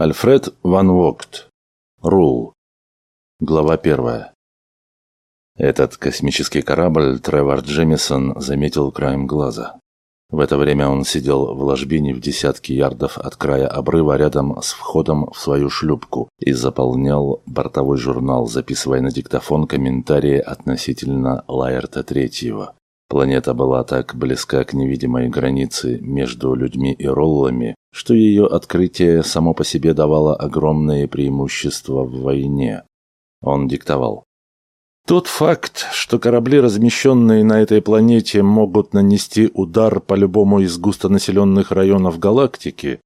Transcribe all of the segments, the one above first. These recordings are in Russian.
Альфред Ван Вогт. Рул. Глава первая. Этот космический корабль Тревор Джемисон заметил краем глаза. В это время он сидел в ложбине в десятке ярдов от края обрыва рядом с входом в свою шлюпку и заполнял бортовой журнал, записывая на диктофон комментарии относительно Лайерта Третьего. Планета была так близка к невидимой границе между людьми и роллами, что ее открытие само по себе давало огромные преимущества в войне. Он диктовал. Тот факт, что корабли, размещенные на этой планете, могут нанести удар по любому из густонаселенных районов галактики,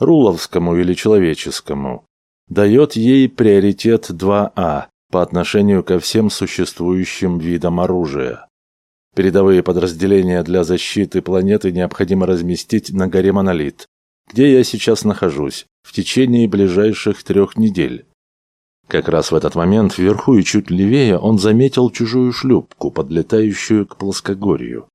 руловскому или человеческому, дает ей приоритет 2А по отношению ко всем существующим видам оружия. Передовые подразделения для защиты планеты необходимо разместить на горе Монолит, где я сейчас нахожусь, в течение ближайших трех недель. Как раз в этот момент, вверху и чуть левее, он заметил чужую шлюпку, подлетающую к плоскогорью.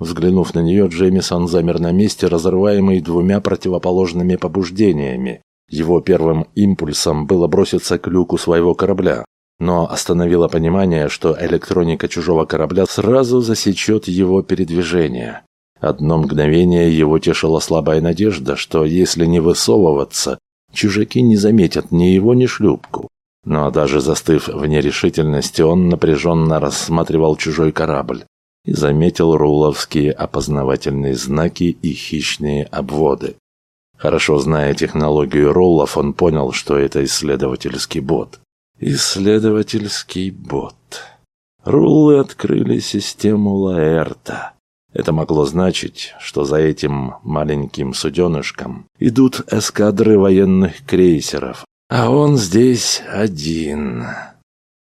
Взглянув на нее, Джеймисон замер на месте, разрываемый двумя противоположными побуждениями. Его первым импульсом было броситься к люку своего корабля, но остановило понимание, что электроника чужого корабля сразу засечет его передвижение. Одно мгновение его тешила слабая надежда, что если не высовываться, чужаки не заметят ни его, ни шлюпку. Но даже застыв в нерешительности, он напряженно рассматривал чужой корабль и заметил руловские опознавательные знаки и хищные обводы. Хорошо зная технологию рулов, он понял, что это исследовательский бот. Исследовательский бот. Руллы открыли систему Лаэрта. Это могло значить, что за этим маленьким суденышком идут эскадры военных крейсеров, а он здесь один.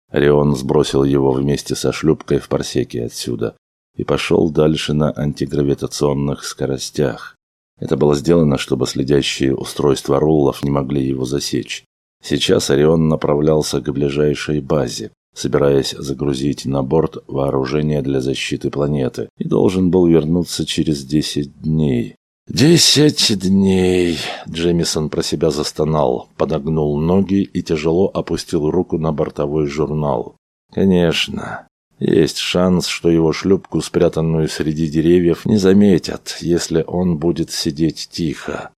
Орион сбросил его вместе со шлюпкой в парсеке отсюда и пошел дальше на антигравитационных скоростях. Это было сделано, чтобы следящие устройства руллов не могли его засечь. Сейчас Орион направлялся к ближайшей базе, собираясь загрузить на борт вооружение для защиты планеты, и должен был вернуться через десять дней. «Десять дней!» Джемисон про себя застонал, подогнул ноги и тяжело опустил руку на бортовой журнал. «Конечно, есть шанс, что его шлюпку, спрятанную среди деревьев, не заметят, если он будет сидеть тихо.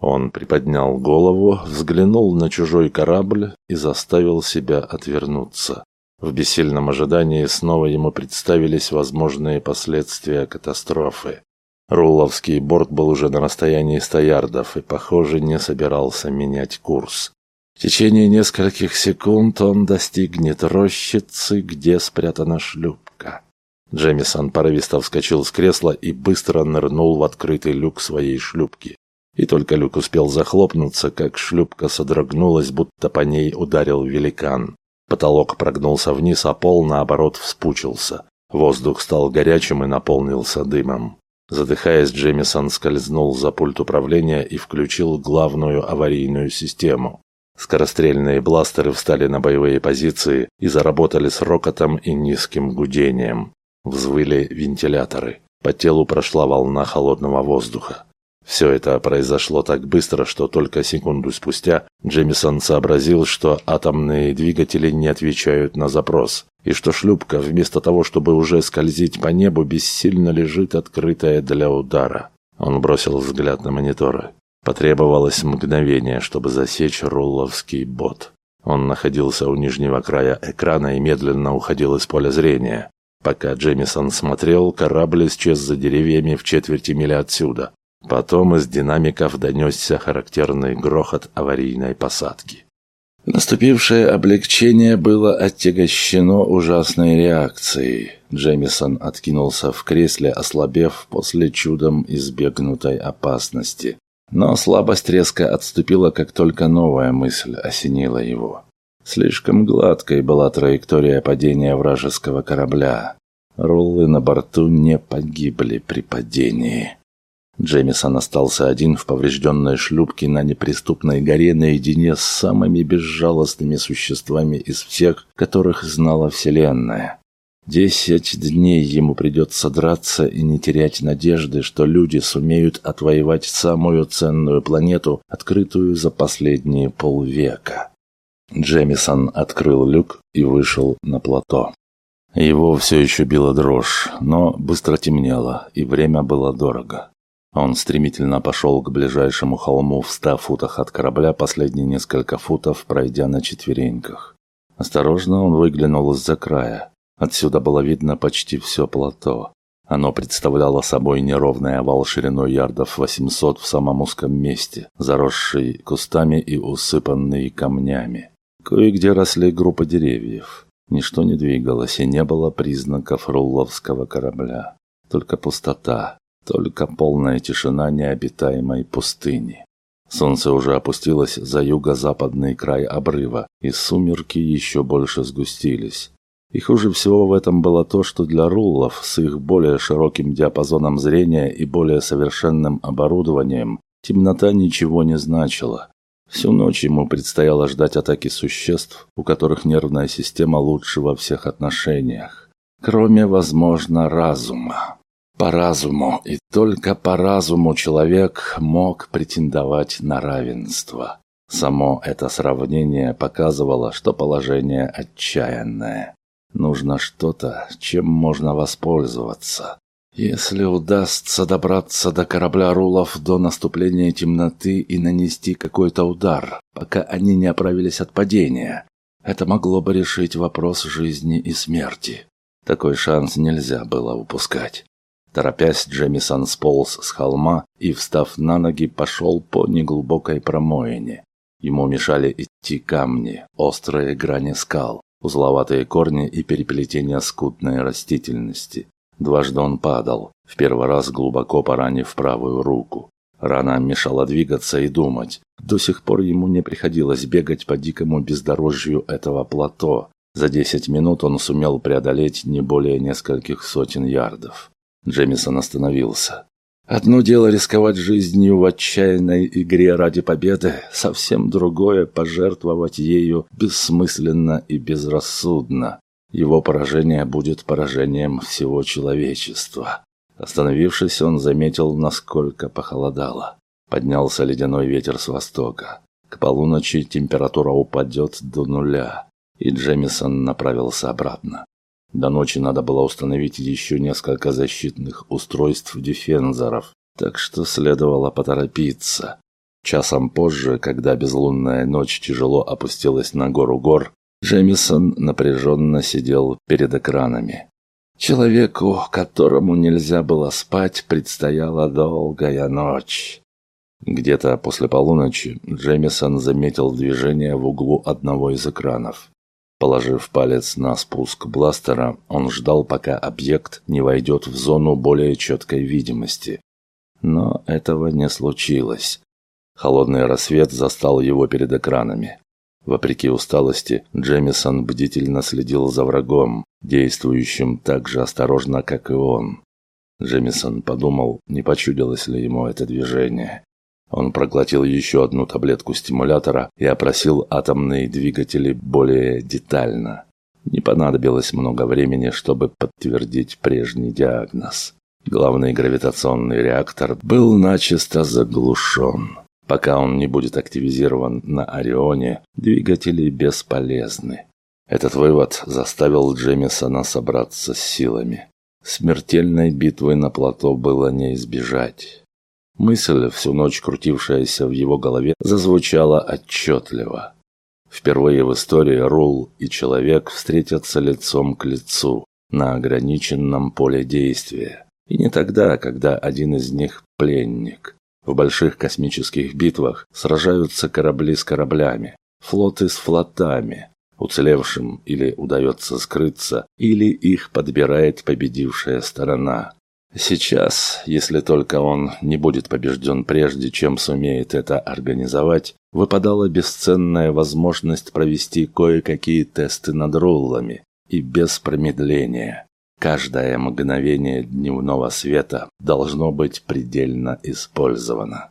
Он приподнял голову, взглянул на чужой корабль и заставил себя отвернуться. В бессильном ожидании снова ему представились возможные последствия катастрофы. Руловский борт был уже на расстоянии ста ярдов и, похоже, не собирался менять курс. В течение нескольких секунд он достигнет рощицы, где спрятана шлюпка. Джемисон порывисто вскочил с кресла и быстро нырнул в открытый люк своей шлюпки. И только люк успел захлопнуться, как шлюпка содрогнулась, будто по ней ударил великан. Потолок прогнулся вниз, а пол, наоборот, вспучился. Воздух стал горячим и наполнился дымом. Задыхаясь, Джемисон скользнул за пульт управления и включил главную аварийную систему. Скорострельные бластеры встали на боевые позиции и заработали с рокотом и низким гудением. Взвыли вентиляторы. По телу прошла волна холодного воздуха. Все это произошло так быстро, что только секунду спустя Джемисон сообразил, что атомные двигатели не отвечают на запрос, и что шлюпка, вместо того, чтобы уже скользить по небу, бессильно лежит открытая для удара. Он бросил взгляд на мониторы. Потребовалось мгновение, чтобы засечь рулловский бот. Он находился у нижнего края экрана и медленно уходил из поля зрения. Пока Джемисон смотрел, корабль исчез за деревьями в четверти мили отсюда. Потом из динамиков донесся характерный грохот аварийной посадки. Наступившее облегчение было оттягощено ужасной реакцией. Джемисон откинулся в кресле, ослабев после чудом избегнутой опасности. Но слабость резко отступила, как только новая мысль осенила его. Слишком гладкой была траектория падения вражеского корабля. Руллы на борту не погибли при падении. Джемисон остался один в поврежденной шлюпке на неприступной горе наедине с самыми безжалостными существами из всех, которых знала Вселенная. Десять дней ему придется драться и не терять надежды, что люди сумеют отвоевать самую ценную планету, открытую за последние полвека. Джемисон открыл люк и вышел на плато. Его все еще била дрожь, но быстро темнело, и время было дорого. Он стремительно пошел к ближайшему холму в ста футах от корабля, последние несколько футов пройдя на четвереньках. Осторожно он выглянул из-за края. Отсюда было видно почти все плато. Оно представляло собой неровный овал шириной ярдов 800 в самом узком месте, заросший кустами и усыпанный камнями. Кое-где росли группы деревьев. Ничто не двигалось, и не было признаков рулловского корабля. Только пустота, только полная тишина необитаемой пустыни. Солнце уже опустилось за юго-западный край обрыва, и сумерки еще больше сгустились. И хуже всего в этом было то, что для руллов с их более широким диапазоном зрения и более совершенным оборудованием темнота ничего не значила. Всю ночь ему предстояло ждать атаки существ, у которых нервная система лучше во всех отношениях. Кроме, возможно, разума. По разуму, и только по разуму человек мог претендовать на равенство. Само это сравнение показывало, что положение отчаянное. Нужно что-то, чем можно воспользоваться. Если удастся добраться до корабля Рулов до наступления темноты и нанести какой-то удар, пока они не оправились от падения, это могло бы решить вопрос жизни и смерти. Такой шанс нельзя было упускать. Торопясь, Джемисон сполз с холма и, встав на ноги, пошел по неглубокой промоине. Ему мешали идти камни, острые грани скал узловатые корни и переплетения скудной растительности. Дважды он падал, в первый раз глубоко поранив правую руку. Рана мешала двигаться и думать. До сих пор ему не приходилось бегать по дикому бездорожью этого плато. За десять минут он сумел преодолеть не более нескольких сотен ярдов. Джемисон остановился. Одно дело рисковать жизнью в отчаянной игре ради победы, совсем другое пожертвовать ею бессмысленно и безрассудно. Его поражение будет поражением всего человечества. Остановившись, он заметил, насколько похолодало. Поднялся ледяной ветер с востока. К полуночи температура упадет до нуля, и Джемисон направился обратно. До ночи надо было установить еще несколько защитных устройств-дефензоров, так что следовало поторопиться. Часом позже, когда безлунная ночь тяжело опустилась на гору гор, Джемисон напряженно сидел перед экранами. Человеку, которому нельзя было спать, предстояла долгая ночь. Где-то после полуночи Джемисон заметил движение в углу одного из экранов. Положив палец на спуск бластера, он ждал, пока объект не войдет в зону более четкой видимости. Но этого не случилось. Холодный рассвет застал его перед экранами. Вопреки усталости, Джемисон бдительно следил за врагом, действующим так же осторожно, как и он. Джемисон подумал, не почудилось ли ему это движение. Он проглотил еще одну таблетку стимулятора и опросил атомные двигатели более детально. Не понадобилось много времени, чтобы подтвердить прежний диагноз. Главный гравитационный реактор был начисто заглушен. Пока он не будет активизирован на Орионе, двигатели бесполезны. Этот вывод заставил Джемисона собраться с силами. Смертельной битвы на плато было не избежать. Мысль, всю ночь крутившаяся в его голове, зазвучала отчетливо. Впервые в истории Рул и человек встретятся лицом к лицу на ограниченном поле действия. И не тогда, когда один из них пленник. В больших космических битвах сражаются корабли с кораблями, флоты с флотами. Уцелевшим или удается скрыться, или их подбирает победившая сторона. Сейчас, если только он не будет побежден прежде, чем сумеет это организовать, выпадала бесценная возможность провести кое-какие тесты над руллами и без промедления. Каждое мгновение дневного света должно быть предельно использовано.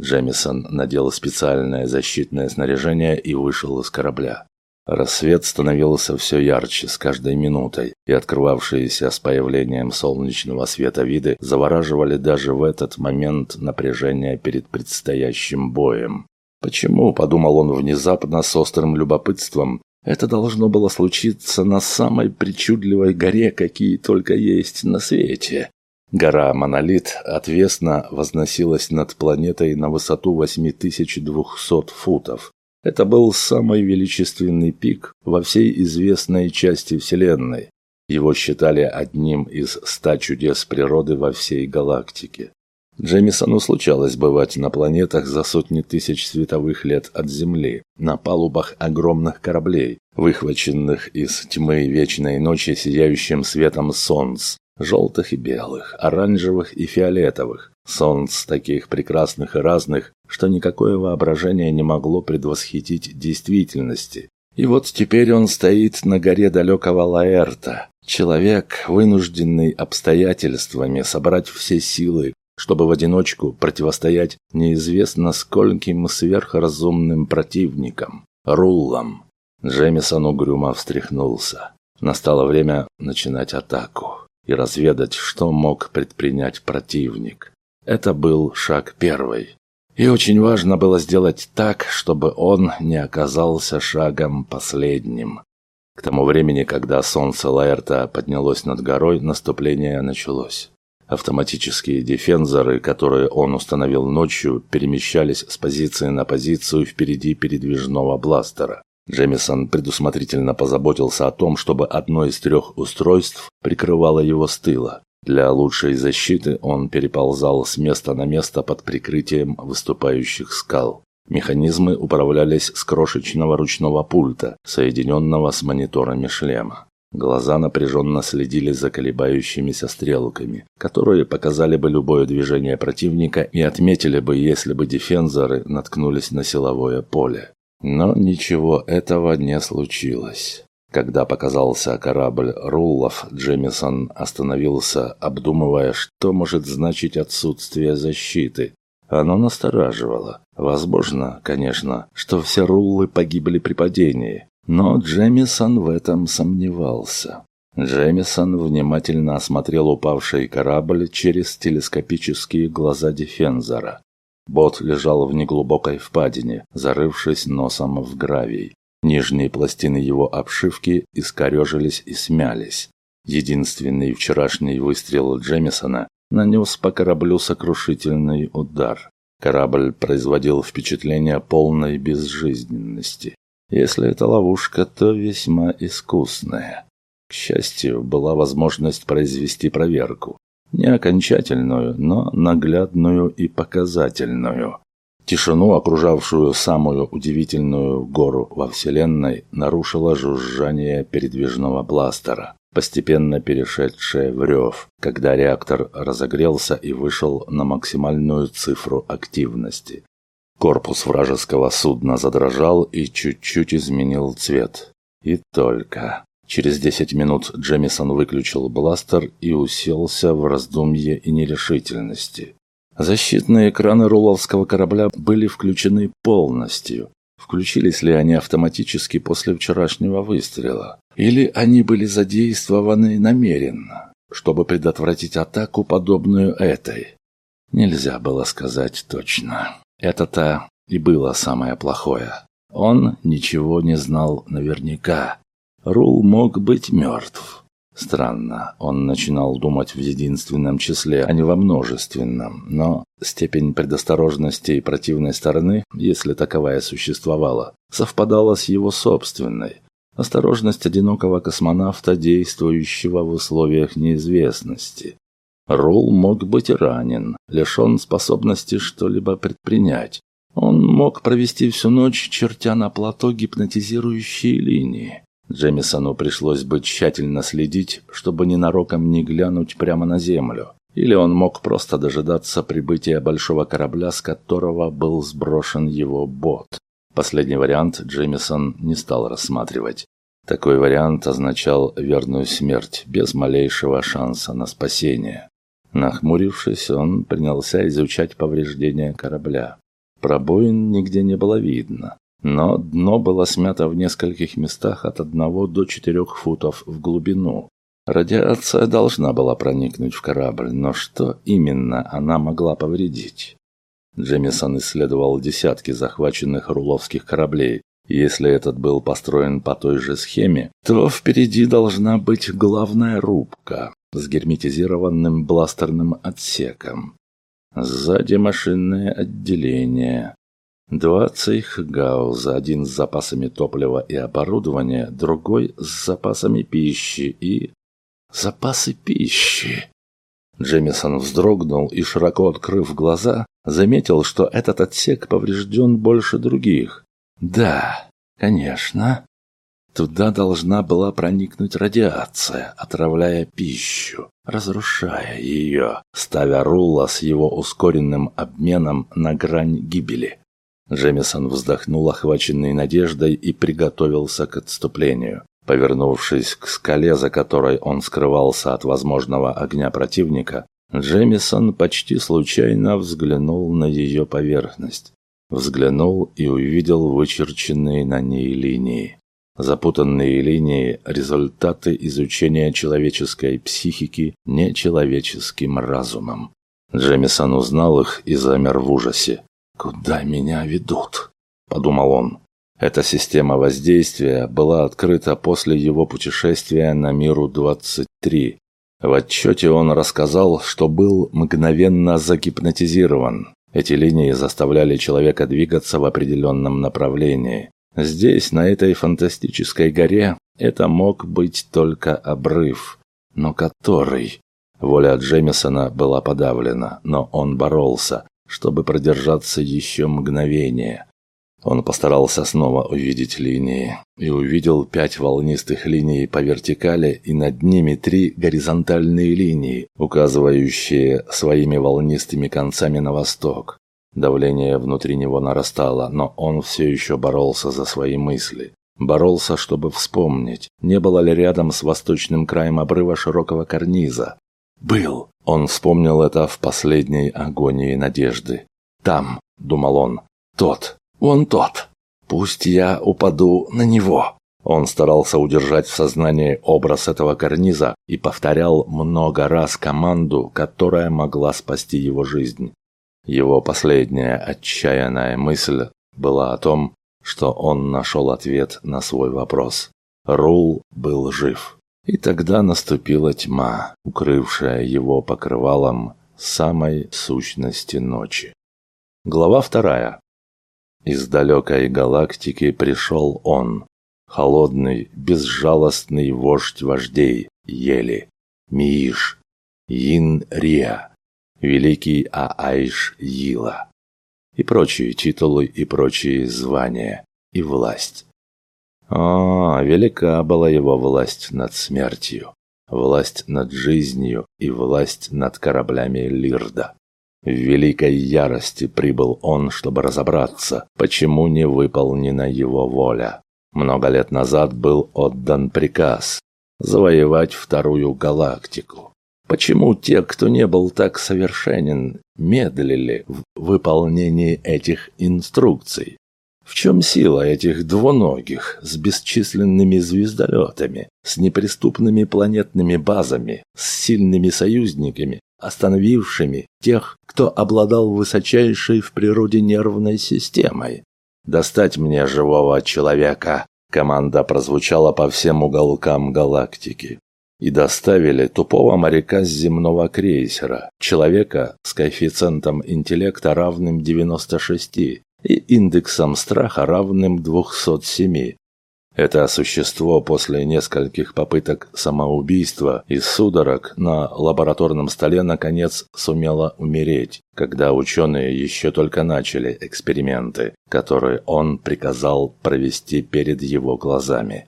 Джемисон надел специальное защитное снаряжение и вышел из корабля. Рассвет становился все ярче с каждой минутой, и открывавшиеся с появлением солнечного света виды завораживали даже в этот момент напряжение перед предстоящим боем. Почему, подумал он внезапно с острым любопытством, это должно было случиться на самой причудливой горе, какие только есть на свете. Гора Монолит отвесно возносилась над планетой на высоту 8200 футов. Это был самый величественный пик во всей известной части Вселенной. Его считали одним из ста чудес природы во всей галактике. Джемисону случалось бывать на планетах за сотни тысяч световых лет от Земли, на палубах огромных кораблей, выхваченных из тьмы вечной ночи сияющим светом солнц, желтых и белых, оранжевых и фиолетовых, солнц таких прекрасных и разных, что никакое воображение не могло предвосхитить действительности. И вот теперь он стоит на горе далекого Лаэрта, человек, вынужденный обстоятельствами собрать все силы, чтобы в одиночку противостоять неизвестно скольким сверхразумным противникам, руллам. Джемисон угрюмо встряхнулся. Настало время начинать атаку и разведать, что мог предпринять противник. Это был шаг первый. И очень важно было сделать так, чтобы он не оказался шагом последним. К тому времени, когда солнце Лаэрта поднялось над горой, наступление началось. Автоматические дефензоры, которые он установил ночью, перемещались с позиции на позицию впереди передвижного бластера. Джемисон предусмотрительно позаботился о том, чтобы одно из трех устройств прикрывало его с тыла. Для лучшей защиты он переползал с места на место под прикрытием выступающих скал. Механизмы управлялись с крошечного ручного пульта, соединенного с мониторами шлема. Глаза напряженно следили за колебающимися стрелками, которые показали бы любое движение противника и отметили бы, если бы дефензоры наткнулись на силовое поле. Но ничего этого не случилось. Когда показался корабль Руллов, Джемисон остановился, обдумывая, что может значить отсутствие защиты. Оно настораживало. Возможно, конечно, что все Руллы погибли при падении, но Джемисон в этом сомневался. Джемисон внимательно осмотрел упавший корабль через телескопические глаза Дефензора. Бот лежал в неглубокой впадине, зарывшись носом в гравий. Нижние пластины его обшивки искорежились и смялись. Единственный вчерашний выстрел Джемисона нанес по кораблю сокрушительный удар. Корабль производил впечатление полной безжизненности. Если это ловушка, то весьма искусная. К счастью, была возможность произвести проверку. Не окончательную, но наглядную и показательную. Тишину, окружавшую самую удивительную гору во Вселенной, нарушило жужжание передвижного бластера, постепенно перешедшее в рев, когда реактор разогрелся и вышел на максимальную цифру активности. Корпус вражеского судна задрожал и чуть-чуть изменил цвет. И только. Через десять минут Джемисон выключил бластер и уселся в раздумье и нерешительности. Защитные экраны руловского корабля были включены полностью. Включились ли они автоматически после вчерашнего выстрела? Или они были задействованы намеренно, чтобы предотвратить атаку, подобную этой? Нельзя было сказать точно. Это-то и было самое плохое. Он ничего не знал наверняка. Рул мог быть мертв. Странно, он начинал думать в единственном числе, а не во множественном, но степень предосторожности противной стороны, если таковая существовала, совпадала с его собственной. Осторожность одинокого космонавта, действующего в условиях неизвестности. Рул мог быть ранен, лишен способности что-либо предпринять. Он мог провести всю ночь, чертя на плато гипнотизирующие линии. Джемисону пришлось бы тщательно следить, чтобы ненароком не глянуть прямо на землю. Или он мог просто дожидаться прибытия большого корабля, с которого был сброшен его бот. Последний вариант Джемисон не стал рассматривать. Такой вариант означал верную смерть, без малейшего шанса на спасение. Нахмурившись, он принялся изучать повреждения корабля. Пробоин нигде не было видно. Но дно было смято в нескольких местах от одного до четырех футов в глубину. Радиация должна была проникнуть в корабль, но что именно она могла повредить? Джемисон исследовал десятки захваченных руловских кораблей. Если этот был построен по той же схеме, то впереди должна быть главная рубка с герметизированным бластерным отсеком. Сзади машинное отделение. Два цейхгауза, один с запасами топлива и оборудования, другой с запасами пищи и... Запасы пищи. Джемисон вздрогнул и, широко открыв глаза, заметил, что этот отсек поврежден больше других. Да, конечно. Туда должна была проникнуть радиация, отравляя пищу, разрушая ее, ставя Рула с его ускоренным обменом на грань гибели. Джемисон вздохнул, охваченный надеждой, и приготовился к отступлению. Повернувшись к скале, за которой он скрывался от возможного огня противника, Джемисон почти случайно взглянул на ее поверхность. Взглянул и увидел вычерченные на ней линии. Запутанные линии – результаты изучения человеческой психики нечеловеческим разумом. Джемисон узнал их и замер в ужасе. «Куда меня ведут?» – подумал он. Эта система воздействия была открыта после его путешествия на Миру-23. В отчете он рассказал, что был мгновенно загипнотизирован. Эти линии заставляли человека двигаться в определенном направлении. Здесь, на этой фантастической горе, это мог быть только обрыв. Но который? Воля Джемисона была подавлена, но он боролся, чтобы продержаться еще мгновение. Он постарался снова увидеть линии и увидел пять волнистых линий по вертикали и над ними три горизонтальные линии, указывающие своими волнистыми концами на восток. Давление внутри него нарастало, но он все еще боролся за свои мысли. Боролся, чтобы вспомнить, не было ли рядом с восточным краем обрыва широкого карниза. «Был!» Он вспомнил это в последней агонии надежды. «Там», — думал он, — «тот, Вон тот. Пусть я упаду на него. Он старался удержать в сознании образ этого карниза и повторял много раз команду, которая могла спасти его жизнь. Его последняя отчаянная мысль была о том, что он нашел ответ на свой вопрос. Рул был жив. И тогда наступила тьма, укрывшая его покрывалом самой сущности ночи. Глава вторая. Из далекой галактики пришел он, холодный, безжалостный вождь вождей, Ели, Мииш, Йин-Риа, великий Аайш Йила, и прочие титулы и прочие звания, и власть. О, велика была его власть над смертью, власть над жизнью и власть над кораблями Лирда. В великой ярости прибыл он, чтобы разобраться, почему не выполнена его воля. Много лет назад был отдан приказ завоевать вторую галактику. Почему те, кто не был так совершенен, медлили в выполнении этих инструкций? В чем сила этих двуногих с бесчисленными звездолетами, с неприступными планетными базами, с сильными союзниками, остановившими тех, кто обладал высочайшей в природе нервной системой. «Достать мне живого человека!» Команда прозвучала по всем уголкам галактики. И доставили тупого моряка с земного крейсера, человека с коэффициентом интеллекта равным 96 и индексом страха равным 207. Это существо после нескольких попыток самоубийства и судорог на лабораторном столе наконец сумело умереть, когда ученые еще только начали эксперименты, которые он приказал провести перед его глазами.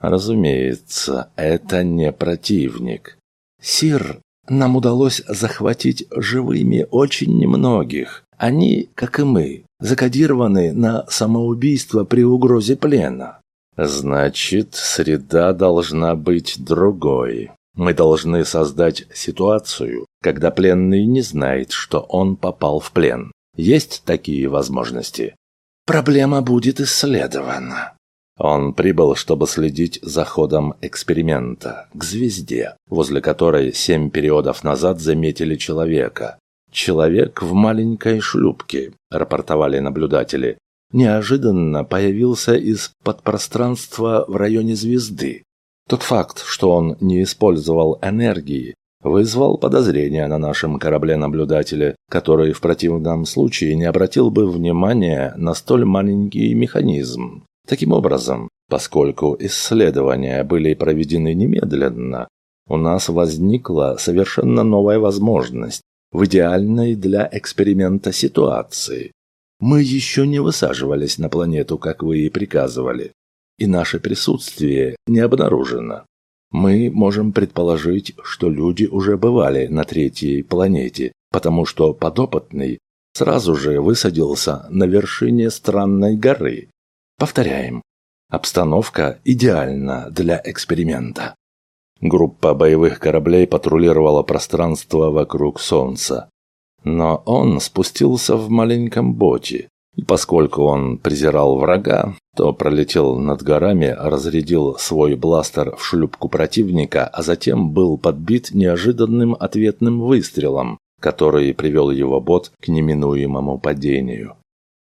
Разумеется, это не противник. «Сир, нам удалось захватить живыми очень немногих. Они, как и мы, закодированы на самоубийство при угрозе плена. Значит, среда должна быть другой. Мы должны создать ситуацию, когда пленный не знает, что он попал в плен. Есть такие возможности? проблема будет исследована. Он прибыл, чтобы следить за ходом эксперимента к звезде, возле которой семь периодов назад заметили человека. «Человек в маленькой шлюпке», – рапортовали наблюдатели. Неожиданно появился из подпространства в районе звезды. Тот факт, что он не использовал энергии, вызвал подозрения на нашем корабле-наблюдателе, который в противном случае не обратил бы внимания на столь маленький механизм. Таким образом, поскольку исследования были проведены немедленно, у нас возникла совершенно новая возможность в идеальной для эксперимента ситуации. Мы еще не высаживались на планету, как вы и приказывали, и наше присутствие не обнаружено. Мы можем предположить, что люди уже бывали на третьей планете, потому что подопытный сразу же высадился на вершине странной горы. Повторяем, обстановка идеальна для эксперимента. Группа боевых кораблей патрулировала пространство вокруг Солнца. Но он спустился в маленьком боте, и поскольку он презирал врага, то пролетел над горами, разрядил свой бластер в шлюпку противника, а затем был подбит неожиданным ответным выстрелом, который привел его бот к неминуемому падению.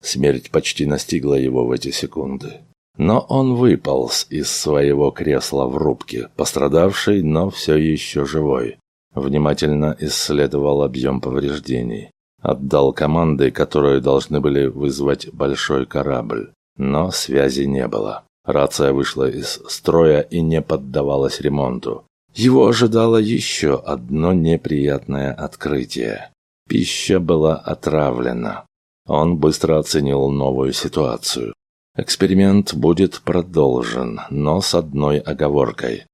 Смерть почти настигла его в эти секунды. Но он выполз из своего кресла в рубке, пострадавший, но все еще живой. Внимательно исследовал объем повреждений. Отдал команды, которые должны были вызвать большой корабль. Но связи не было. Рация вышла из строя и не поддавалась ремонту. Его ожидало еще одно неприятное открытие. Пища была отравлена. Он быстро оценил новую ситуацию. Эксперимент будет продолжен, но с одной оговоркой.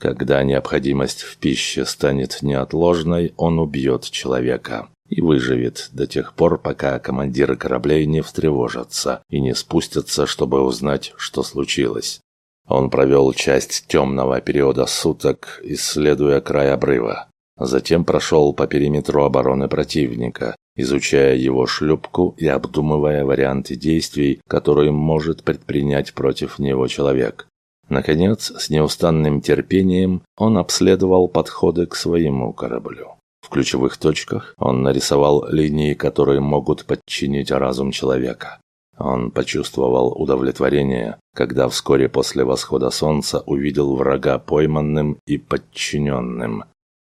Когда необходимость в пище станет неотложной, он убьет человека и выживет до тех пор, пока командиры кораблей не встревожатся и не спустятся, чтобы узнать, что случилось. Он провел часть темного периода суток, исследуя край обрыва. Затем прошел по периметру обороны противника, изучая его шлюпку и обдумывая варианты действий, которые может предпринять против него человек. Наконец, с неустанным терпением он обследовал подходы к своему кораблю. В ключевых точках он нарисовал линии, которые могут подчинить разум человека. Он почувствовал удовлетворение, когда вскоре после восхода солнца увидел врага пойманным и подчиненным.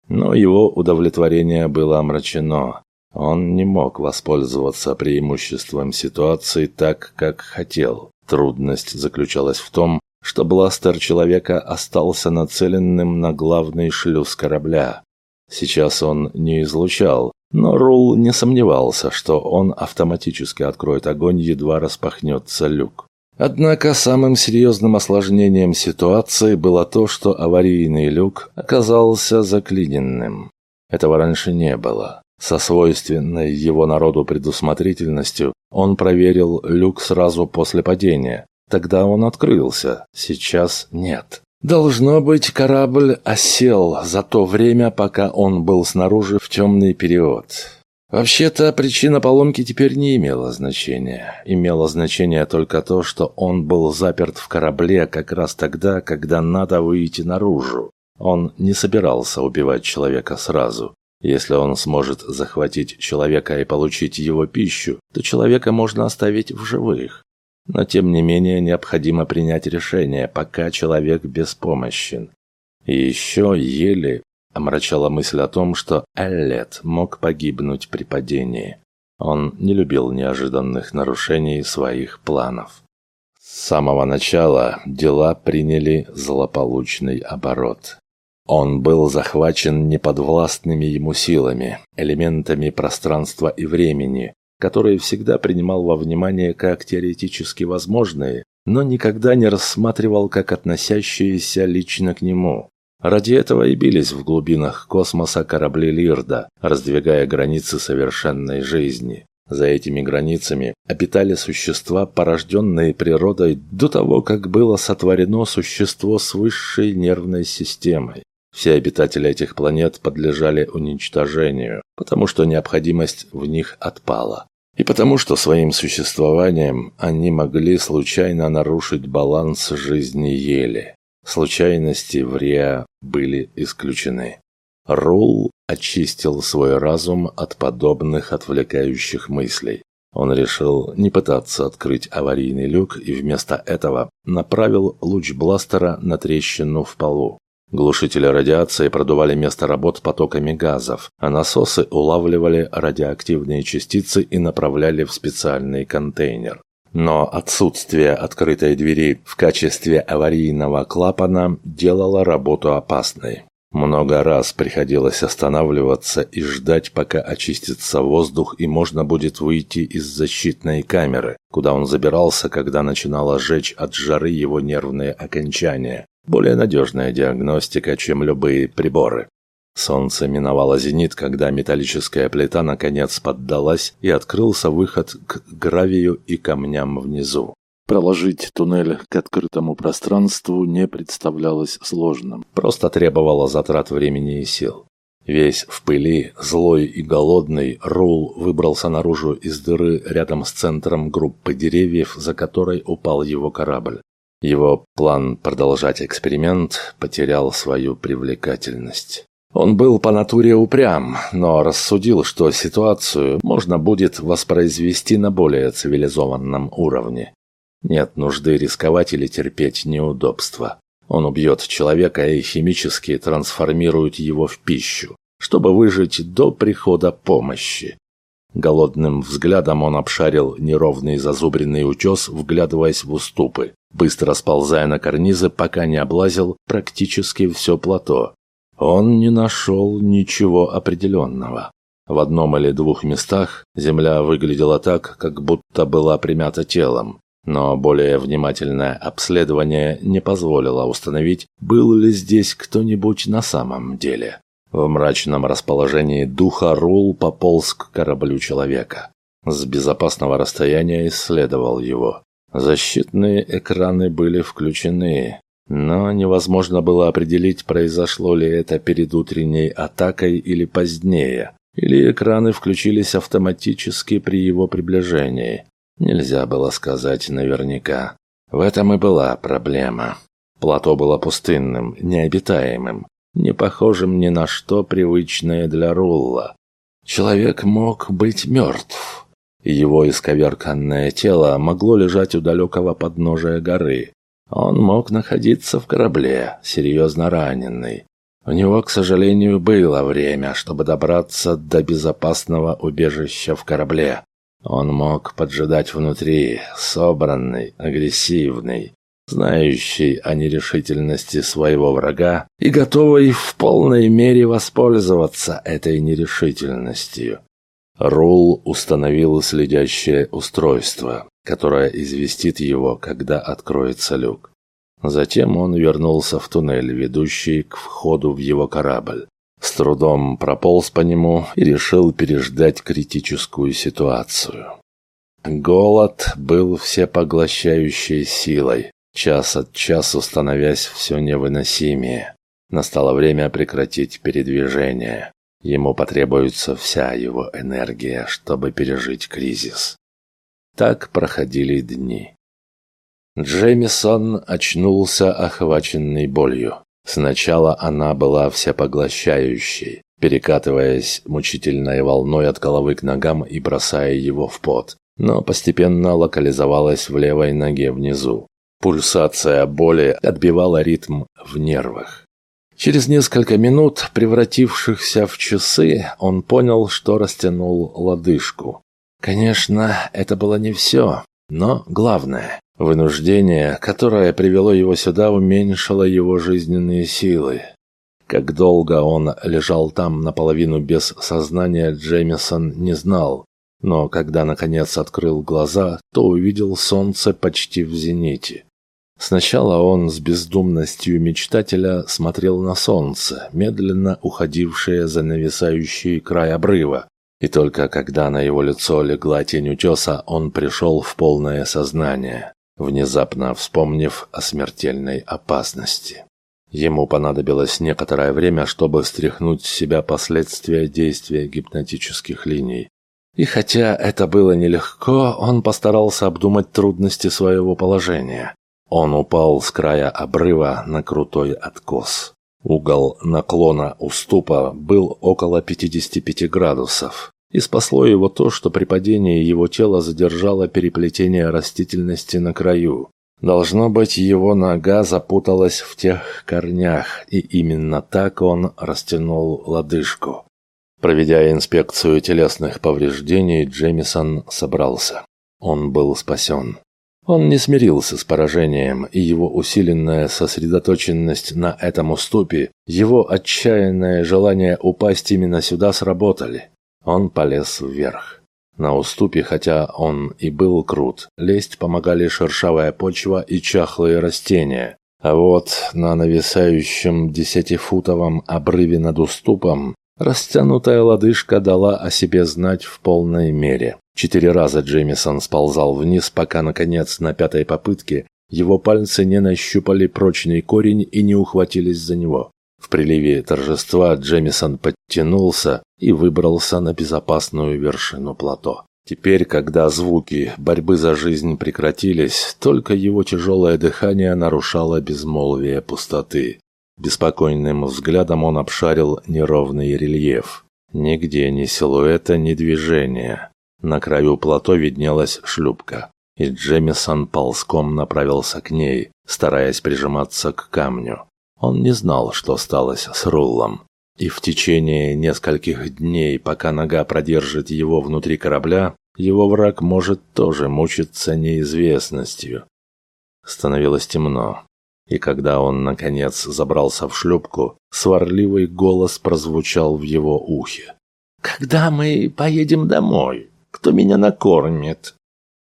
Но его удовлетворение было омрачено. Он не мог воспользоваться преимуществом ситуации так, как хотел. Трудность заключалась в том, что бластер человека остался нацеленным на главный шлюз корабля. Сейчас он не излучал, но Рул не сомневался, что он автоматически откроет огонь, едва распахнется люк. Однако самым серьезным осложнением ситуации было то, что аварийный люк оказался заклиненным. Этого раньше не было. Со свойственной его народу предусмотрительностью он проверил люк сразу после падения. Тогда он открылся, сейчас нет. Должно быть, корабль осел за то время, пока он был снаружи в темный период. Вообще-то, причина поломки теперь не имела значения. Имело значение только то, что он был заперт в корабле как раз тогда, когда надо выйти наружу. Он не собирался убивать человека сразу. Если он сможет захватить человека и получить его пищу, то человека можно оставить в живых. Но тем не менее необходимо принять решение, пока человек беспомощен. И еще еле омрачала мысль о том, что Эллет мог погибнуть при падении. Он не любил неожиданных нарушений своих планов. С самого начала дела приняли злополучный оборот. Он был захвачен неподвластными ему силами, элементами пространства и времени, которые всегда принимал во внимание как теоретически возможные, но никогда не рассматривал как относящиеся лично к нему. Ради этого и бились в глубинах космоса корабли Лирда, раздвигая границы совершенной жизни. За этими границами обитали существа, порожденные природой до того, как было сотворено существо с высшей нервной системой. Все обитатели этих планет подлежали уничтожению, потому что необходимость в них отпала. И потому что своим существованием они могли случайно нарушить баланс жизни Ели. Случайности в Риа были исключены. Рул очистил свой разум от подобных отвлекающих мыслей. Он решил не пытаться открыть аварийный люк и вместо этого направил луч бластера на трещину в полу. Глушители радиации продували место работ потоками газов, а насосы улавливали радиоактивные частицы и направляли в специальный контейнер. Но отсутствие открытой двери в качестве аварийного клапана делало работу опасной. Много раз приходилось останавливаться и ждать, пока очистится воздух и можно будет выйти из защитной камеры, куда он забирался, когда начинало жечь от жары его нервные окончания. Более надежная диагностика, чем любые приборы. Солнце миновало зенит, когда металлическая плита наконец поддалась и открылся выход к гравию и камням внизу. Проложить туннель к открытому пространству не представлялось сложным, просто требовало затрат времени и сил. Весь в пыли, злой и голодный, Рул выбрался наружу из дыры рядом с центром группы деревьев, за которой упал его корабль. Его план продолжать эксперимент потерял свою привлекательность. Он был по натуре упрям, но рассудил, что ситуацию можно будет воспроизвести на более цивилизованном уровне. Нет нужды рисковать или терпеть неудобства. Он убьет человека и химически трансформирует его в пищу, чтобы выжить до прихода помощи. Голодным взглядом он обшарил неровный зазубренный утес, вглядываясь в уступы, быстро сползая на карнизы, пока не облазил практически все плато. Он не нашел ничего определенного. В одном или двух местах земля выглядела так, как будто была примята телом, но более внимательное обследование не позволило установить, был ли здесь кто-нибудь на самом деле. В мрачном расположении духа Рул пополз к кораблю человека. С безопасного расстояния исследовал его. Защитные экраны были включены, но невозможно было определить, произошло ли это перед утренней атакой или позднее, или экраны включились автоматически при его приближении. Нельзя было сказать наверняка. В этом и была проблема. Плато было пустынным, необитаемым, не похожим ни на что привычное для Рулла. Человек мог быть мертв. Его исковерканное тело могло лежать у далекого подножия горы. Он мог находиться в корабле, серьезно раненый. У него, к сожалению, было время, чтобы добраться до безопасного убежища в корабле. Он мог поджидать внутри, собранный, агрессивный, знающий о нерешительности своего врага и готовый в полной мере воспользоваться этой нерешительностью. Рул установил следящее устройство, которое известит его, когда откроется люк. Затем он вернулся в туннель, ведущий к входу в его корабль. С трудом прополз по нему и решил переждать критическую ситуацию. Голод был всепоглощающей силой, час от часу становясь все невыносимее. Настало время прекратить передвижение. Ему потребуется вся его энергия, чтобы пережить кризис. Так проходили дни. Джеймисон очнулся, охваченный болью. Сначала она была всепоглощающей, перекатываясь мучительной волной от головы к ногам и бросая его в пот, но постепенно локализовалась в левой ноге внизу. Пульсация боли отбивала ритм в нервах. Через несколько минут, превратившихся в часы, он понял, что растянул лодыжку. Конечно, это было не все, но главное. Вынуждение, которое привело его сюда, уменьшило его жизненные силы. Как долго он лежал там наполовину без сознания, Джеймисон не знал. Но когда наконец открыл глаза, то увидел солнце почти в зените. Сначала он с бездумностью мечтателя смотрел на солнце, медленно уходившее за нависающий край обрыва, и только когда на его лицо легла тень утеса, он пришел в полное сознание внезапно вспомнив о смертельной опасности. Ему понадобилось некоторое время, чтобы стряхнуть с себя последствия действия гипнотических линий. И хотя это было нелегко, он постарался обдумать трудности своего положения. Он упал с края обрыва на крутой откос. Угол наклона уступа был около 55 градусов. И спасло его то, что при падении его тело задержало переплетение растительности на краю. Должно быть, его нога запуталась в тех корнях, и именно так он растянул лодыжку. Проведя инспекцию телесных повреждений, Джемисон собрался. Он был спасен. Он не смирился с поражением, и его усиленная сосредоточенность на этом уступе, его отчаянное желание упасть именно сюда сработали. Он полез вверх. На уступе, хотя он и был крут, лезть помогали шершавая почва и чахлые растения. А вот на нависающем десятифутовом обрыве над уступом растянутая лодыжка дала о себе знать в полной мере. Четыре раза Джеймисон сползал вниз, пока, наконец, на пятой попытке его пальцы не нащупали прочный корень и не ухватились за него. В приливе торжества Джемисон подтянулся и выбрался на безопасную вершину плато. Теперь, когда звуки борьбы за жизнь прекратились, только его тяжелое дыхание нарушало безмолвие пустоты. Беспокойным взглядом он обшарил неровный рельеф. Нигде ни силуэта, ни движения. На краю плато виднелась шлюпка, и Джемисон ползком направился к ней, стараясь прижиматься к камню. Он не знал, что сталось с Руллом. И в течение нескольких дней, пока нога продержит его внутри корабля, его враг может тоже мучиться неизвестностью. Становилось темно, и когда он, наконец, забрался в шлюпку, сварливый голос прозвучал в его ухе. «Когда мы поедем домой? Кто меня накормит?»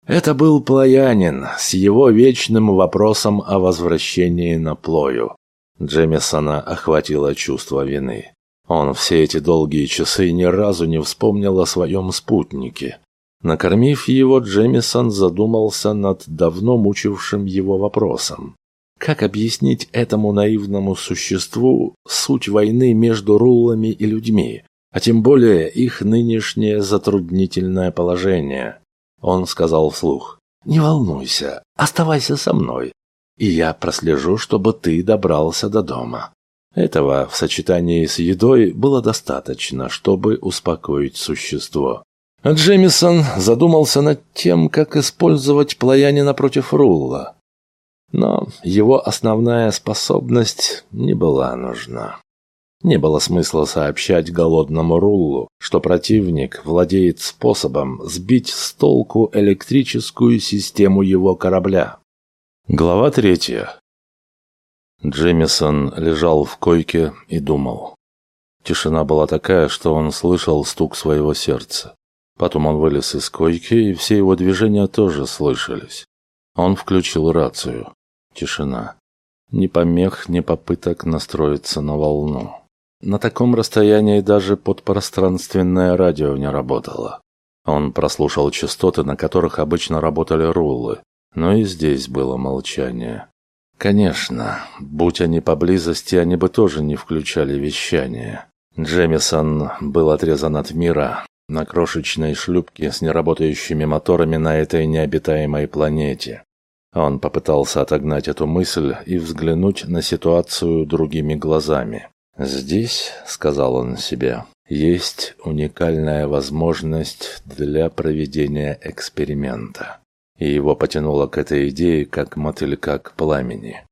Это был Плоянин с его вечным вопросом о возвращении на плою. Джемисона охватило чувство вины. Он все эти долгие часы ни разу не вспомнил о своем спутнике. Накормив его, Джемисон задумался над давно мучившим его вопросом. Как объяснить этому наивному существу суть войны между руллами и людьми, а тем более их нынешнее затруднительное положение? Он сказал вслух, «Не волнуйся, оставайся со мной и я прослежу, чтобы ты добрался до дома. Этого в сочетании с едой было достаточно, чтобы успокоить существо. Джемисон задумался над тем, как использовать плаянина против Рулла. Но его основная способность не была нужна. Не было смысла сообщать голодному Руллу, что противник владеет способом сбить с толку электрическую систему его корабля. Глава третья. Джемисон лежал в койке и думал. Тишина была такая, что он слышал стук своего сердца. Потом он вылез из койки, и все его движения тоже слышались. Он включил рацию. Тишина. Ни помех, ни попыток настроиться на волну. На таком расстоянии даже подпространственное радио не работало. Он прослушал частоты, на которых обычно работали руллы. Но и здесь было молчание. Конечно, будь они поблизости, они бы тоже не включали вещание. Джемисон был отрезан от мира на крошечной шлюпке с неработающими моторами на этой необитаемой планете. Он попытался отогнать эту мысль и взглянуть на ситуацию другими глазами. «Здесь», — сказал он себе, — «есть уникальная возможность для проведения эксперимента и его потянуло к этой идее, как мотылька к пламени.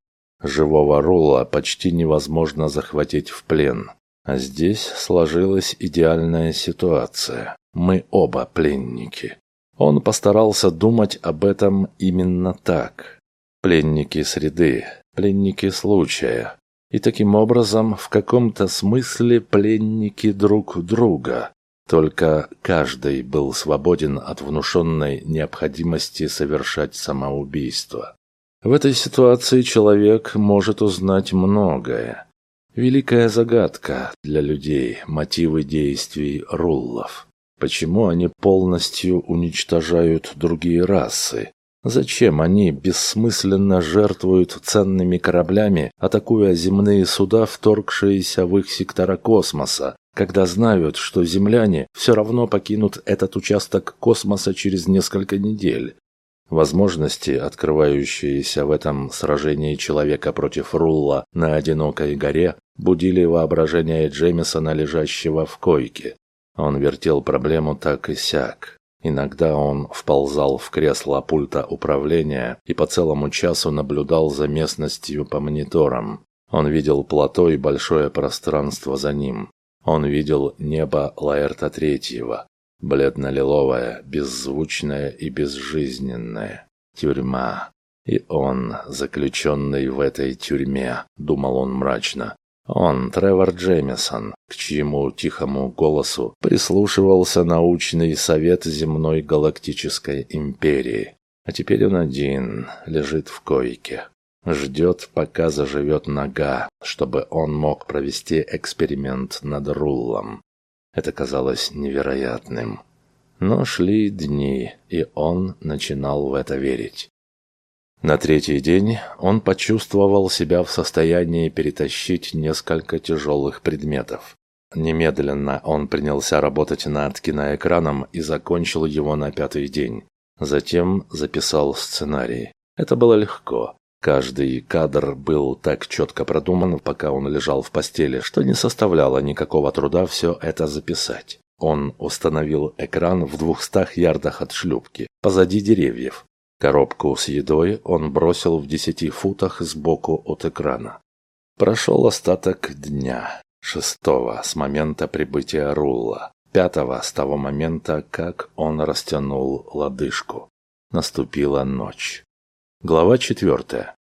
Живого Рула почти невозможно захватить в плен. А здесь сложилась идеальная ситуация. Мы оба пленники. Он постарался думать об этом именно так. Пленники среды, пленники случая. И таким образом, в каком-то смысле, пленники друг друга. Только каждый был свободен от внушенной необходимости совершать самоубийство. В этой ситуации человек может узнать многое. Великая загадка для людей – мотивы действий руллов. Почему они полностью уничтожают другие расы? Зачем они бессмысленно жертвуют ценными кораблями, атакуя земные суда, вторгшиеся в их сектора космоса, когда знают, что земляне все равно покинут этот участок космоса через несколько недель. Возможности, открывающиеся в этом сражении человека против Рулла на одинокой горе, будили воображение Джемисона, лежащего в койке. Он вертел проблему так и сяк. Иногда он вползал в кресло пульта управления и по целому часу наблюдал за местностью по мониторам. Он видел плато и большое пространство за ним. Он видел небо Лаэрта Третьего, бледно-лиловое, беззвучное и безжизненное. Тюрьма. И он, заключенный в этой тюрьме, думал он мрачно. Он, Тревор Джемисон, к чьему тихому голосу прислушивался научный совет земной галактической империи. А теперь он один, лежит в койке. Ждет, пока заживет нога, чтобы он мог провести эксперимент над Руллом. Это казалось невероятным. Но шли дни, и он начинал в это верить. На третий день он почувствовал себя в состоянии перетащить несколько тяжелых предметов. Немедленно он принялся работать над киноэкраном и закончил его на пятый день. Затем записал сценарий. Это было легко. Каждый кадр был так четко продуман, пока он лежал в постели, что не составляло никакого труда все это записать. Он установил экран в двухстах ярдах от шлюпки, позади деревьев. Коробку с едой он бросил в десяти футах сбоку от экрана. Прошел остаток дня, шестого с момента прибытия Рулла, пятого с того момента, как он растянул лодыжку. Наступила ночь. Глава четвертая.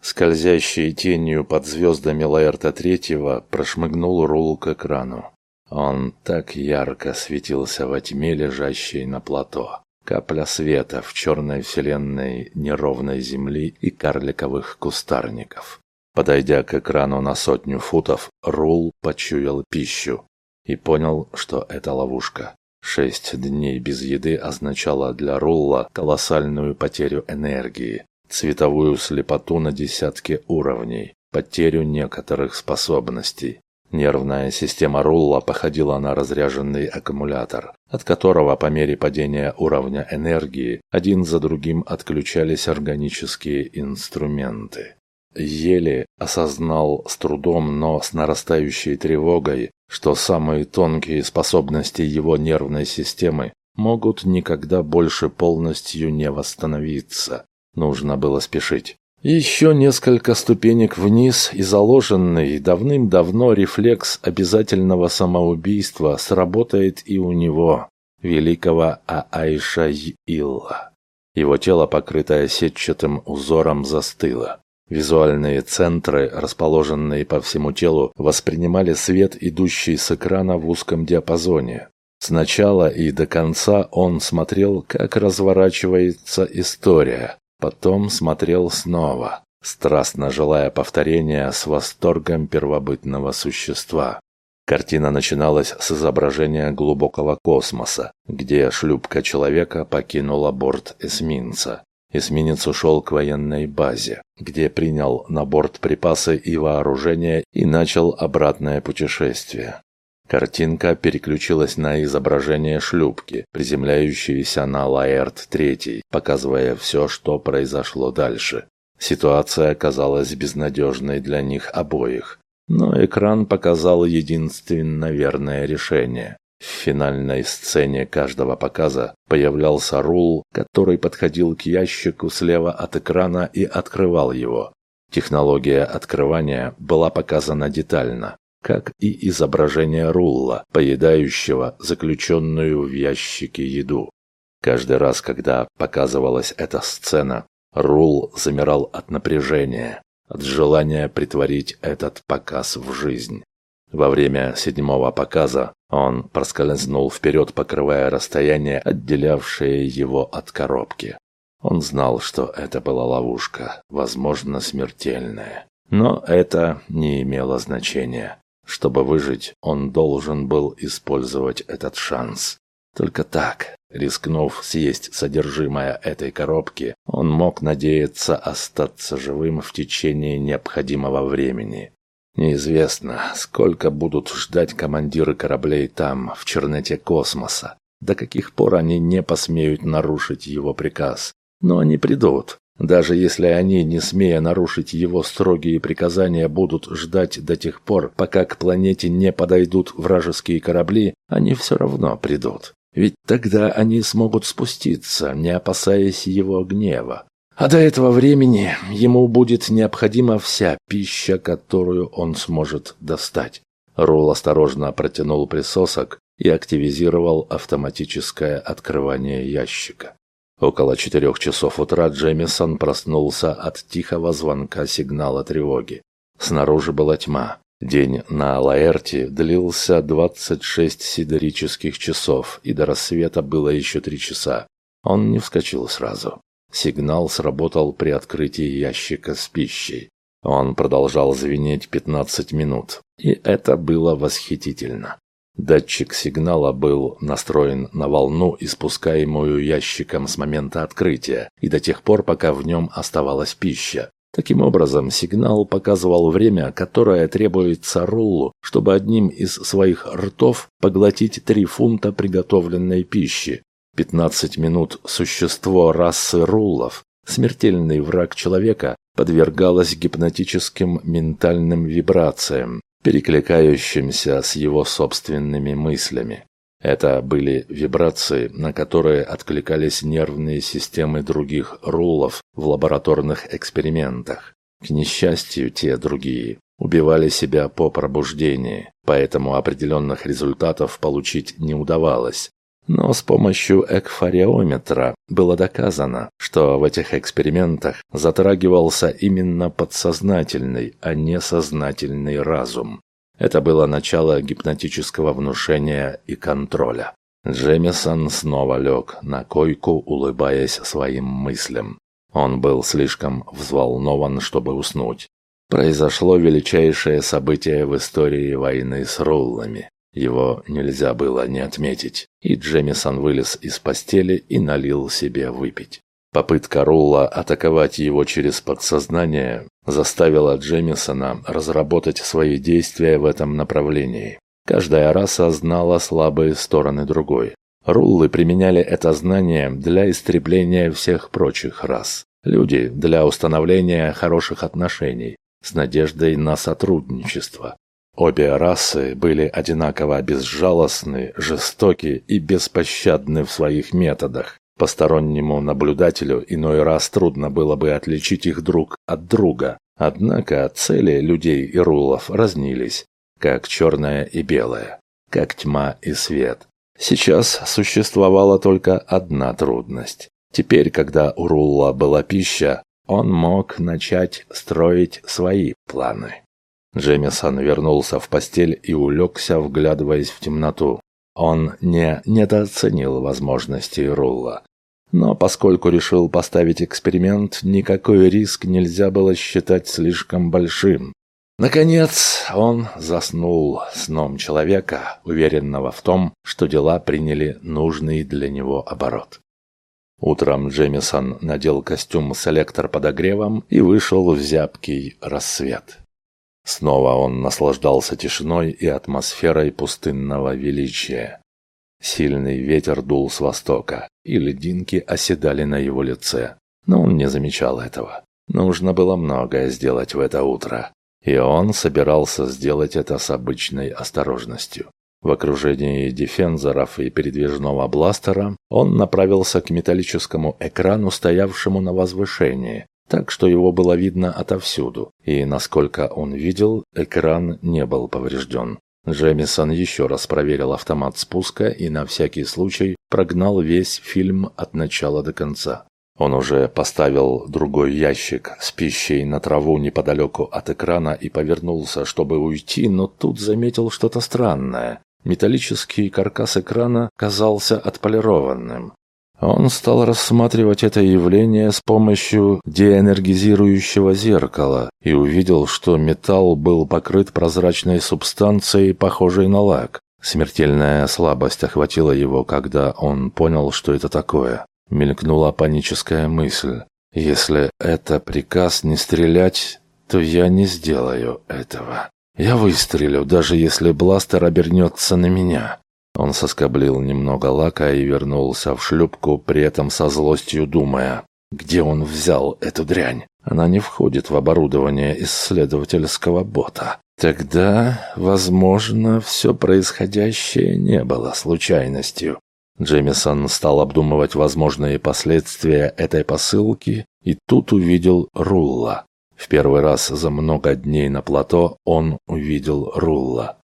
Скользящей тенью под звездами Лаэрта Третьего прошмыгнул Рул к экрану. Он так ярко светился во тьме, лежащей на плато. Капля света в черной вселенной неровной земли и карликовых кустарников. Подойдя к экрану на сотню футов, Рул почуял пищу и понял, что это ловушка. Шесть дней без еды означало для Рулла колоссальную потерю энергии, цветовую слепоту на десятки уровней, потерю некоторых способностей. Нервная система Рулла походила на разряженный аккумулятор, от которого по мере падения уровня энергии один за другим отключались органические инструменты. Еле осознал с трудом, но с нарастающей тревогой, что самые тонкие способности его нервной системы могут никогда больше полностью не восстановиться. Нужно было спешить. Еще несколько ступенек вниз, и заложенный давным-давно рефлекс обязательного самоубийства сработает и у него, великого Аайша Илла. Его тело, покрытое сетчатым узором, застыло. Визуальные центры, расположенные по всему телу, воспринимали свет, идущий с экрана в узком диапазоне. Сначала и до конца он смотрел, как разворачивается история. Потом смотрел снова, страстно желая повторения с восторгом первобытного существа. Картина начиналась с изображения глубокого космоса, где шлюпка человека покинула борт эсминца. Эсминец ушел к военной базе, где принял на борт припасы и вооружение и начал обратное путешествие. Картинка переключилась на изображение шлюпки, приземляющейся на Лаэрт-3, показывая все, что произошло дальше. Ситуация оказалась безнадежной для них обоих, но экран показал единственно верное решение. В финальной сцене каждого показа появлялся рул, который подходил к ящику слева от экрана и открывал его. Технология открывания была показана детально, как и изображение рулла, поедающего заключенную в ящике еду. Каждый раз, когда показывалась эта сцена, Рул замирал от напряжения, от желания притворить этот показ в жизнь. Во время седьмого показа он проскользнул вперед, покрывая расстояние, отделявшее его от коробки. Он знал, что это была ловушка, возможно, смертельная. Но это не имело значения. Чтобы выжить, он должен был использовать этот шанс. Только так, рискнув съесть содержимое этой коробки, он мог надеяться остаться живым в течение необходимого времени. Неизвестно, сколько будут ждать командиры кораблей там, в черноте космоса. До каких пор они не посмеют нарушить его приказ. Но они придут. Даже если они, не смея нарушить его строгие приказания, будут ждать до тех пор, пока к планете не подойдут вражеские корабли, они все равно придут. Ведь тогда они смогут спуститься, не опасаясь его гнева. А до этого времени ему будет необходима вся пища, которую он сможет достать. Рул осторожно протянул присосок и активизировал автоматическое открывание ящика. Около четырех часов утра Джемисон проснулся от тихого звонка сигнала тревоги. Снаружи была тьма. День на Лаэрте длился 26 сидерических часов, и до рассвета было еще три часа. Он не вскочил сразу. Сигнал сработал при открытии ящика с пищей. Он продолжал звенеть 15 минут, и это было восхитительно. Датчик сигнала был настроен на волну, испускаемую ящиком с момента открытия, и до тех пор, пока в нем оставалась пища. Таким образом, сигнал показывал время, которое требуется Руллу, чтобы одним из своих ртов поглотить три фунта приготовленной пищи. 15 минут существо расы Руллов, смертельный враг человека, подвергалось гипнотическим ментальным вибрациям, перекликающимся с его собственными мыслями. Это были вибрации, на которые откликались нервные системы других рулов в лабораторных экспериментах. К несчастью, те другие убивали себя по пробуждении, поэтому определенных результатов получить не удавалось, но с помощью экфариометра было доказано, что в этих экспериментах затрагивался именно подсознательный, а не сознательный разум. Это было начало гипнотического внушения и контроля. Джемисон снова лег на койку, улыбаясь своим мыслям. Он был слишком взволнован, чтобы уснуть. Произошло величайшее событие в истории войны с руллами. Его нельзя было не отметить, и Джемисон вылез из постели и налил себе выпить. Попытка Рулла атаковать его через подсознание заставила Джемисона разработать свои действия в этом направлении. Каждая раса знала слабые стороны другой. Руллы применяли это знание для истребления всех прочих рас. Люди – для установления хороших отношений, с надеждой на сотрудничество. Обе расы были одинаково безжалостны, жестоки и беспощадны в своих методах. Постороннему наблюдателю иной раз трудно было бы отличить их друг от друга. Однако цели людей и рулов разнились, как черное и белое, как тьма и свет. Сейчас существовала только одна трудность. Теперь, когда у Рулла была пища, он мог начать строить свои планы. Джемисон вернулся в постель и улегся, вглядываясь в темноту. Он не недооценил возможности Рулла. Но поскольку решил поставить эксперимент, никакой риск нельзя было считать слишком большим. Наконец, он заснул сном человека, уверенного в том, что дела приняли нужный для него оборот. Утром Джемисон надел костюм с электроподогревом и вышел в зябкий рассвет. Снова он наслаждался тишиной и атмосферой пустынного величия. Сильный ветер дул с востока, и лединки оседали на его лице. Но он не замечал этого. Нужно было многое сделать в это утро. И он собирался сделать это с обычной осторожностью. В окружении дефензоров и передвижного бластера он направился к металлическому экрану, стоявшему на возвышении, так что его было видно отовсюду, и, насколько он видел, экран не был поврежден. Джемисон еще раз проверил автомат спуска и на всякий случай прогнал весь фильм от начала до конца. Он уже поставил другой ящик с пищей на траву неподалеку от экрана и повернулся, чтобы уйти, но тут заметил что-то странное. Металлический каркас экрана казался отполированным. Он стал рассматривать это явление с помощью деэнергизирующего зеркала и увидел, что металл был покрыт прозрачной субстанцией, похожей на лак. Смертельная слабость охватила его, когда он понял, что это такое. Мелькнула паническая мысль. «Если это приказ не стрелять, то я не сделаю этого». Я выстрелю, даже если бластер обернется на меня. Он соскоблил немного лака и вернулся в шлюпку, при этом со злостью думая, где он взял эту дрянь. Она не входит в оборудование исследовательского бота. Тогда, возможно, все происходящее не было случайностью. Джемисон стал обдумывать возможные последствия этой посылки и тут увидел Рулла. В первый раз за много дней на плато он увидел Рулла.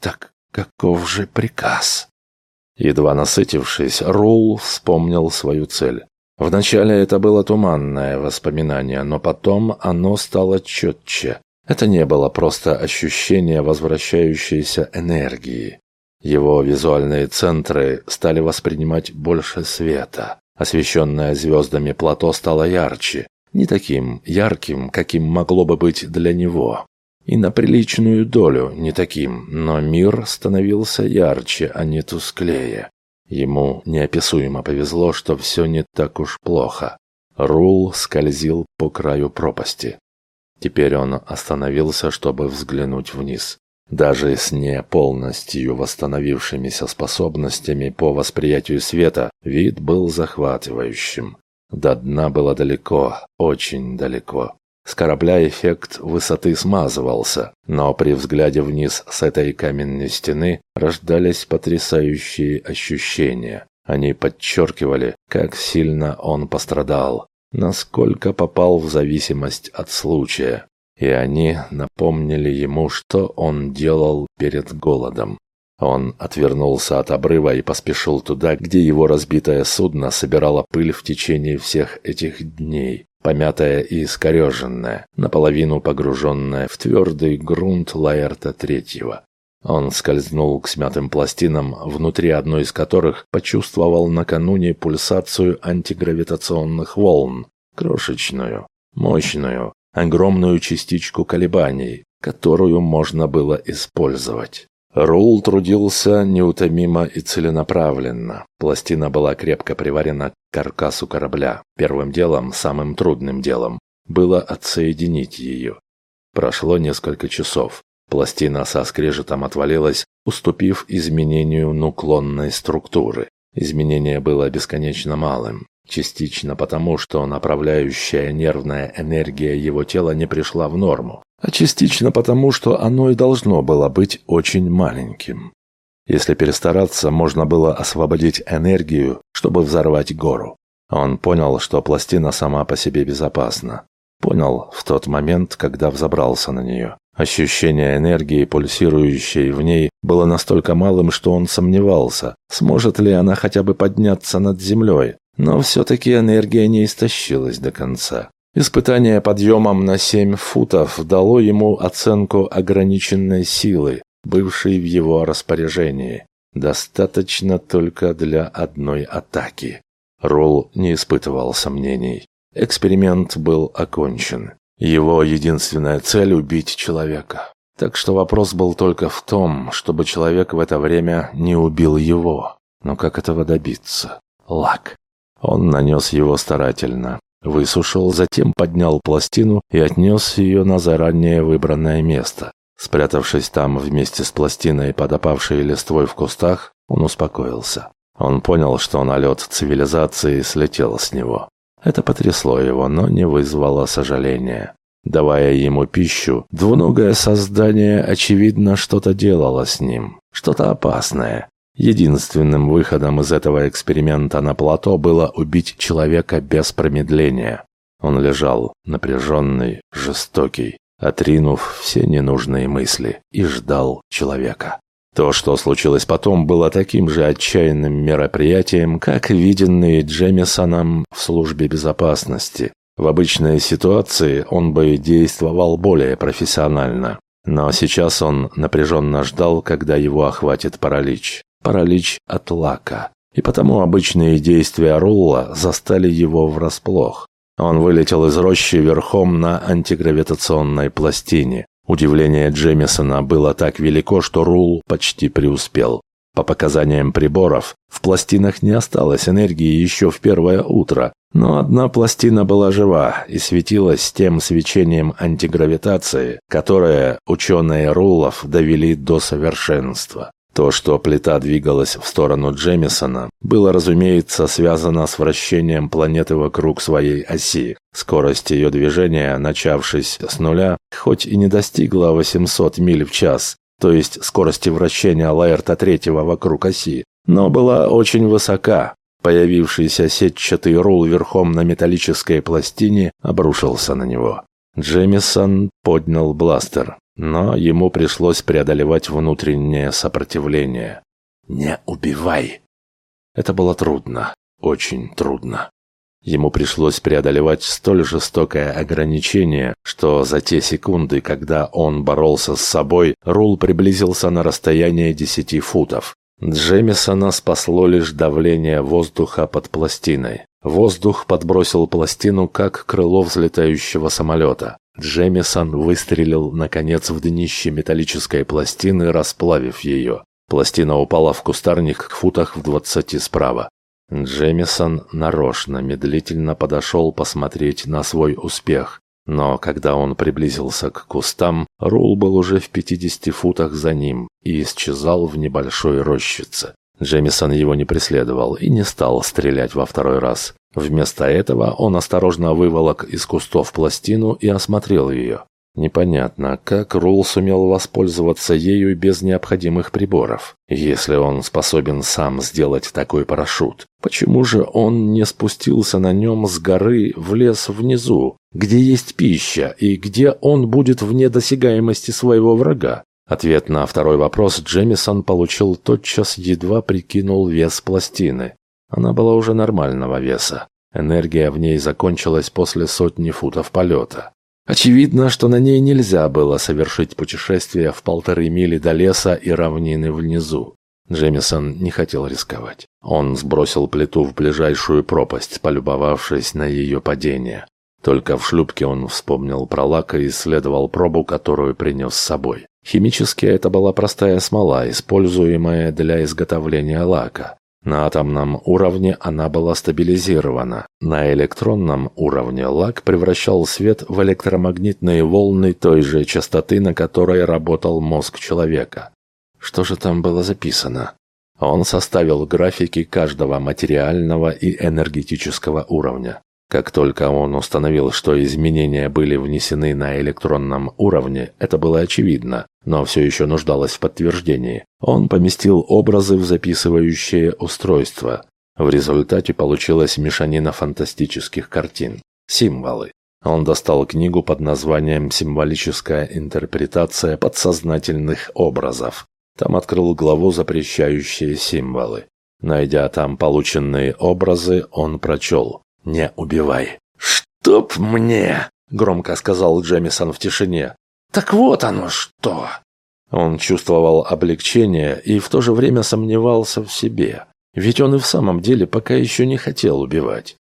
Так Каков же приказ? Едва насытившись, Рул вспомнил свою цель. Вначале это было туманное воспоминание, но потом оно стало четче. Это не было просто ощущение возвращающейся энергии. Его визуальные центры стали воспринимать больше света. Освещенное звездами плато стало ярче, не таким ярким, каким могло бы быть для него. И на приличную долю не таким, но мир становился ярче, а не тусклее. Ему неописуемо повезло, что все не так уж плохо. Рул скользил по краю пропасти. Теперь он остановился, чтобы взглянуть вниз. Даже с не полностью восстановившимися способностями по восприятию света, вид был захватывающим. До дна было далеко, очень далеко. С корабля эффект высоты смазывался, но при взгляде вниз с этой каменной стены рождались потрясающие ощущения. Они подчеркивали, как сильно он пострадал, насколько попал в зависимость от случая. И они напомнили ему, что он делал перед голодом. Он отвернулся от обрыва и поспешил туда, где его разбитое судно собирало пыль в течение всех этих дней помятая и искореженная, наполовину погруженная в твердый грунт Лаэрта Третьего. Он скользнул к смятым пластинам, внутри одной из которых почувствовал накануне пульсацию антигравитационных волн, крошечную, мощную, огромную частичку колебаний, которую можно было использовать. Рул трудился неутомимо и целенаправленно. Пластина была крепко приварена к каркасу корабля. Первым делом, самым трудным делом, было отсоединить ее. Прошло несколько часов. Пластина со скрежетом отвалилась, уступив изменению нуклонной структуры. Изменение было бесконечно малым. Частично потому, что направляющая нервная энергия его тела не пришла в норму а частично потому, что оно и должно было быть очень маленьким. Если перестараться, можно было освободить энергию, чтобы взорвать гору. Он понял, что пластина сама по себе безопасна. Понял в тот момент, когда взобрался на нее. Ощущение энергии, пульсирующей в ней, было настолько малым, что он сомневался, сможет ли она хотя бы подняться над землей. Но все-таки энергия не истощилась до конца. Испытание подъемом на семь футов дало ему оценку ограниченной силы, бывшей в его распоряжении. Достаточно только для одной атаки. Ролл не испытывал сомнений. Эксперимент был окончен. Его единственная цель – убить человека. Так что вопрос был только в том, чтобы человек в это время не убил его. Но как этого добиться? Лак. Он нанес его старательно. Высушил, затем поднял пластину и отнес ее на заранее выбранное место. Спрятавшись там вместе с пластиной под опавшей листвой в кустах, он успокоился. Он понял, что налет цивилизации слетел с него. Это потрясло его, но не вызвало сожаления. Давая ему пищу, двуногое создание, очевидно, что-то делало с ним. Что-то опасное. Единственным выходом из этого эксперимента на плато было убить человека без промедления. Он лежал, напряженный, жестокий, отринув все ненужные мысли, и ждал человека. То, что случилось потом, было таким же отчаянным мероприятием, как виденные Джемисоном в службе безопасности. В обычной ситуации он бы действовал более профессионально. Но сейчас он напряженно ждал, когда его охватит паралич паралич от лака, и потому обычные действия Рулла застали его врасплох. Он вылетел из рощи верхом на антигравитационной пластине. Удивление Джемисона было так велико, что Рул почти преуспел. По показаниям приборов, в пластинах не осталось энергии еще в первое утро, Но одна пластина была жива и светилась тем свечением антигравитации, которое ученые Рулов довели до совершенства. То, что плита двигалась в сторону Джемисона, было, разумеется, связано с вращением планеты вокруг своей оси. Скорость ее движения, начавшись с нуля, хоть и не достигла 800 миль в час, то есть скорости вращения Лаэрта третьего вокруг оси, но была очень высока. Появившийся сетчатый рул верхом на металлической пластине обрушился на него. Джемисон поднял бластер но ему пришлось преодолевать внутреннее сопротивление. «Не убивай!» Это было трудно, очень трудно. Ему пришлось преодолевать столь жестокое ограничение, что за те секунды, когда он боролся с собой, Рул приблизился на расстояние десяти футов. Джемисона спасло лишь давление воздуха под пластиной. Воздух подбросил пластину, как крыло взлетающего самолета. Джемисон выстрелил, наконец, в днище металлической пластины, расплавив ее. Пластина упала в кустарник к футах в двадцати справа. Джемисон нарочно медлительно подошел посмотреть на свой успех, но когда он приблизился к кустам, Рул был уже в пятидесяти футах за ним и исчезал в небольшой рощице. Джемисон его не преследовал и не стал стрелять во второй раз. Вместо этого он осторожно выволок из кустов пластину и осмотрел ее. Непонятно, как Рул сумел воспользоваться ею без необходимых приборов, если он способен сам сделать такой парашют. Почему же он не спустился на нем с горы в лес внизу, где есть пища и где он будет вне досягаемости своего врага? Ответ на второй вопрос Джемисон получил тотчас, едва прикинул вес пластины. Она была уже нормального веса. Энергия в ней закончилась после сотни футов полета. Очевидно, что на ней нельзя было совершить путешествие в полторы мили до леса и равнины внизу. Джемисон не хотел рисковать. Он сбросил плиту в ближайшую пропасть, полюбовавшись на ее падение. Только в шлюпке он вспомнил про лак и исследовал пробу, которую принес с собой. Химически это была простая смола, используемая для изготовления лака. На атомном уровне она была стабилизирована. На электронном уровне лак превращал свет в электромагнитные волны той же частоты, на которой работал мозг человека. Что же там было записано? Он составил графики каждого материального и энергетического уровня. Как только он установил, что изменения были внесены на электронном уровне, это было очевидно, но все еще нуждалось в подтверждении. Он поместил образы в записывающее устройство. В результате получилась мешанина фантастических картин. Символы. Он достал книгу под названием «Символическая интерпретация подсознательных образов». Там открыл главу «Запрещающие символы». Найдя там полученные образы, он прочел «Не убивай». «Чтоб мне!» — громко сказал Джемисон в тишине. «Так вот оно что!» Он чувствовал облегчение и в то же время сомневался в себе. Ведь он и в самом деле пока еще не хотел убивать.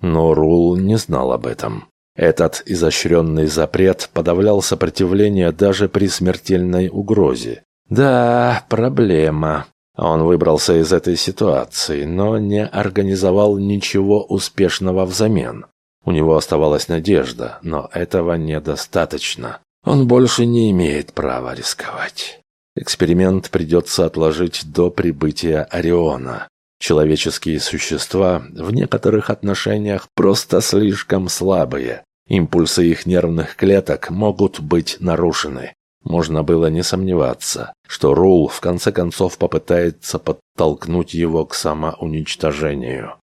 Но Рул не знал об этом. Этот изощренный запрет подавлял сопротивление даже при смертельной угрозе. Да, проблема. Он выбрался из этой ситуации, но не организовал ничего успешного взамен. У него оставалась надежда, но этого недостаточно. Он больше не имеет права рисковать. Эксперимент придется отложить до прибытия Ориона. Человеческие существа в некоторых отношениях просто слишком слабые. Импульсы их нервных клеток могут быть нарушены. Можно было не сомневаться, что Рул в конце концов попытается подтолкнуть его к самоуничтожению.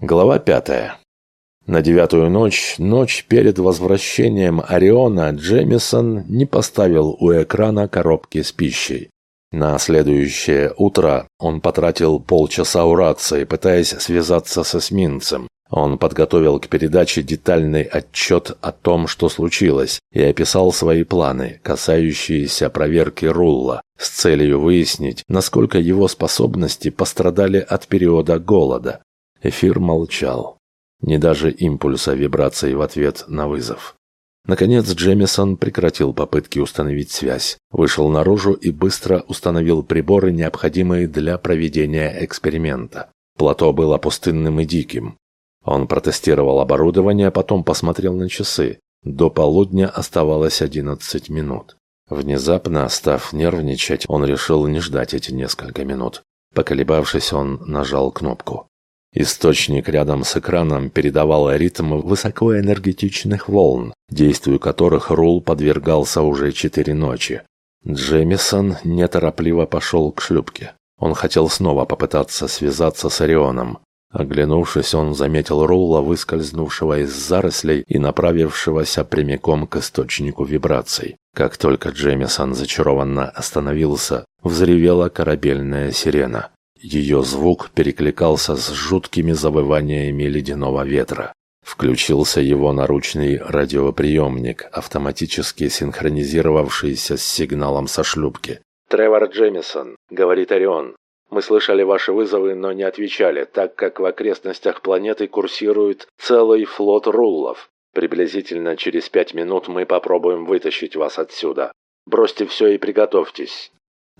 Глава пятая. На девятую ночь, ночь перед возвращением Ориона, Джемисон не поставил у экрана коробки с пищей. На следующее утро он потратил полчаса у рации, пытаясь связаться с эсминцем, он подготовил к передаче детальный отчет о том, что случилось, и описал свои планы, касающиеся проверки Рулла, с целью выяснить, насколько его способности пострадали от периода голода. Эфир молчал. Не даже импульса вибрации в ответ на вызов. Наконец Джемисон прекратил попытки установить связь, вышел наружу и быстро установил приборы, необходимые для проведения эксперимента. Плато было пустынным и диким. Он протестировал оборудование, потом посмотрел на часы. До полудня оставалось 11 минут. Внезапно, став нервничать, он решил не ждать эти несколько минут. Поколебавшись, он нажал кнопку. Источник рядом с экраном передавал ритм высокоэнергетичных волн, действию которых Рул подвергался уже четыре ночи. Джемисон неторопливо пошел к шлюпке. Он хотел снова попытаться связаться с Орионом. Оглянувшись, он заметил Рула, выскользнувшего из зарослей и направившегося прямиком к источнику вибраций. Как только Джемисон зачарованно остановился, взревела корабельная сирена. Ее звук перекликался с жуткими завываниями ледяного ветра. Включился его наручный радиоприемник, автоматически синхронизировавшийся с сигналом со шлюпки. «Тревор Джемисон», — говорит Орион. «Мы слышали ваши вызовы, но не отвечали, так как в окрестностях планеты курсирует целый флот руллов. Приблизительно через пять минут мы попробуем вытащить вас отсюда. Бросьте все и приготовьтесь».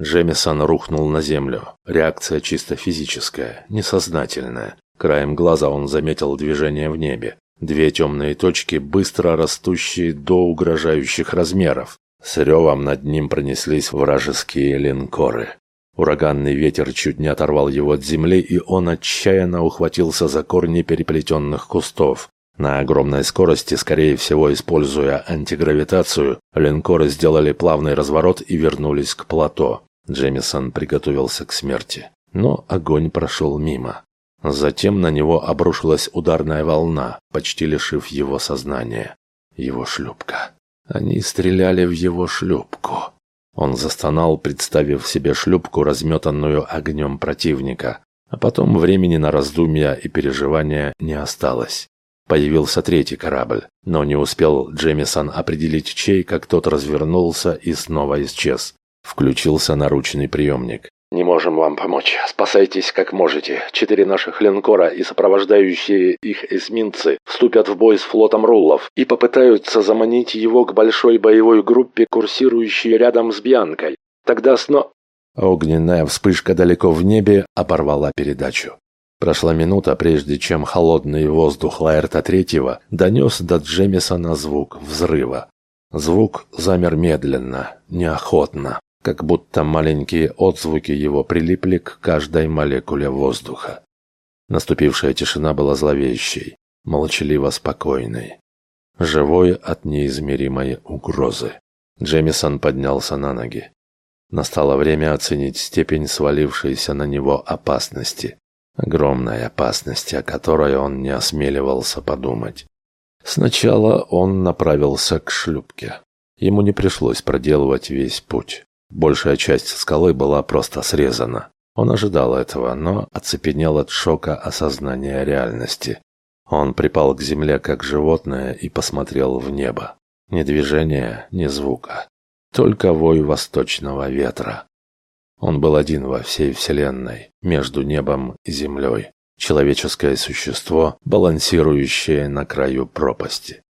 Джемисон рухнул на землю. Реакция чисто физическая, несознательная. Краем глаза он заметил движение в небе. Две темные точки, быстро растущие до угрожающих размеров. С ревом над ним пронеслись вражеские линкоры. Ураганный ветер чуть не оторвал его от земли, и он отчаянно ухватился за корни переплетенных кустов. На огромной скорости, скорее всего используя антигравитацию, линкоры сделали плавный разворот и вернулись к плато. Джемисон приготовился к смерти. Но огонь прошел мимо. Затем на него обрушилась ударная волна, почти лишив его сознания. Его шлюпка. Они стреляли в его шлюпку. Он застонал, представив себе шлюпку, разметанную огнем противника. А потом времени на раздумья и переживания не осталось. Появился третий корабль, но не успел Джемисон определить чей, как тот развернулся и снова исчез. Включился наручный приемник. «Не можем вам помочь. Спасайтесь как можете. Четыре наших линкора и сопровождающие их эсминцы вступят в бой с флотом руллов и попытаются заманить его к большой боевой группе, курсирующей рядом с Бьянкой. Тогда сно...» Огненная вспышка далеко в небе оборвала передачу. Прошла минута, прежде чем холодный воздух Лаэрта Третьего донес до Джемисона звук взрыва. Звук замер медленно, неохотно как будто маленькие отзвуки его прилипли к каждой молекуле воздуха. Наступившая тишина была зловещей, молчаливо спокойной, живой от неизмеримой угрозы. Джемисон поднялся на ноги. Настало время оценить степень свалившейся на него опасности, огромной опасности, о которой он не осмеливался подумать. Сначала он направился к шлюпке. Ему не пришлось проделывать весь путь. Большая часть скалы была просто срезана. Он ожидал этого, но оцепенел от шока осознания реальности. Он припал к земле как животное и посмотрел в небо. Ни движения, ни звука. Только вой восточного ветра. Он был один во всей вселенной, между небом и землей. Человеческое существо, балансирующее на краю пропасти.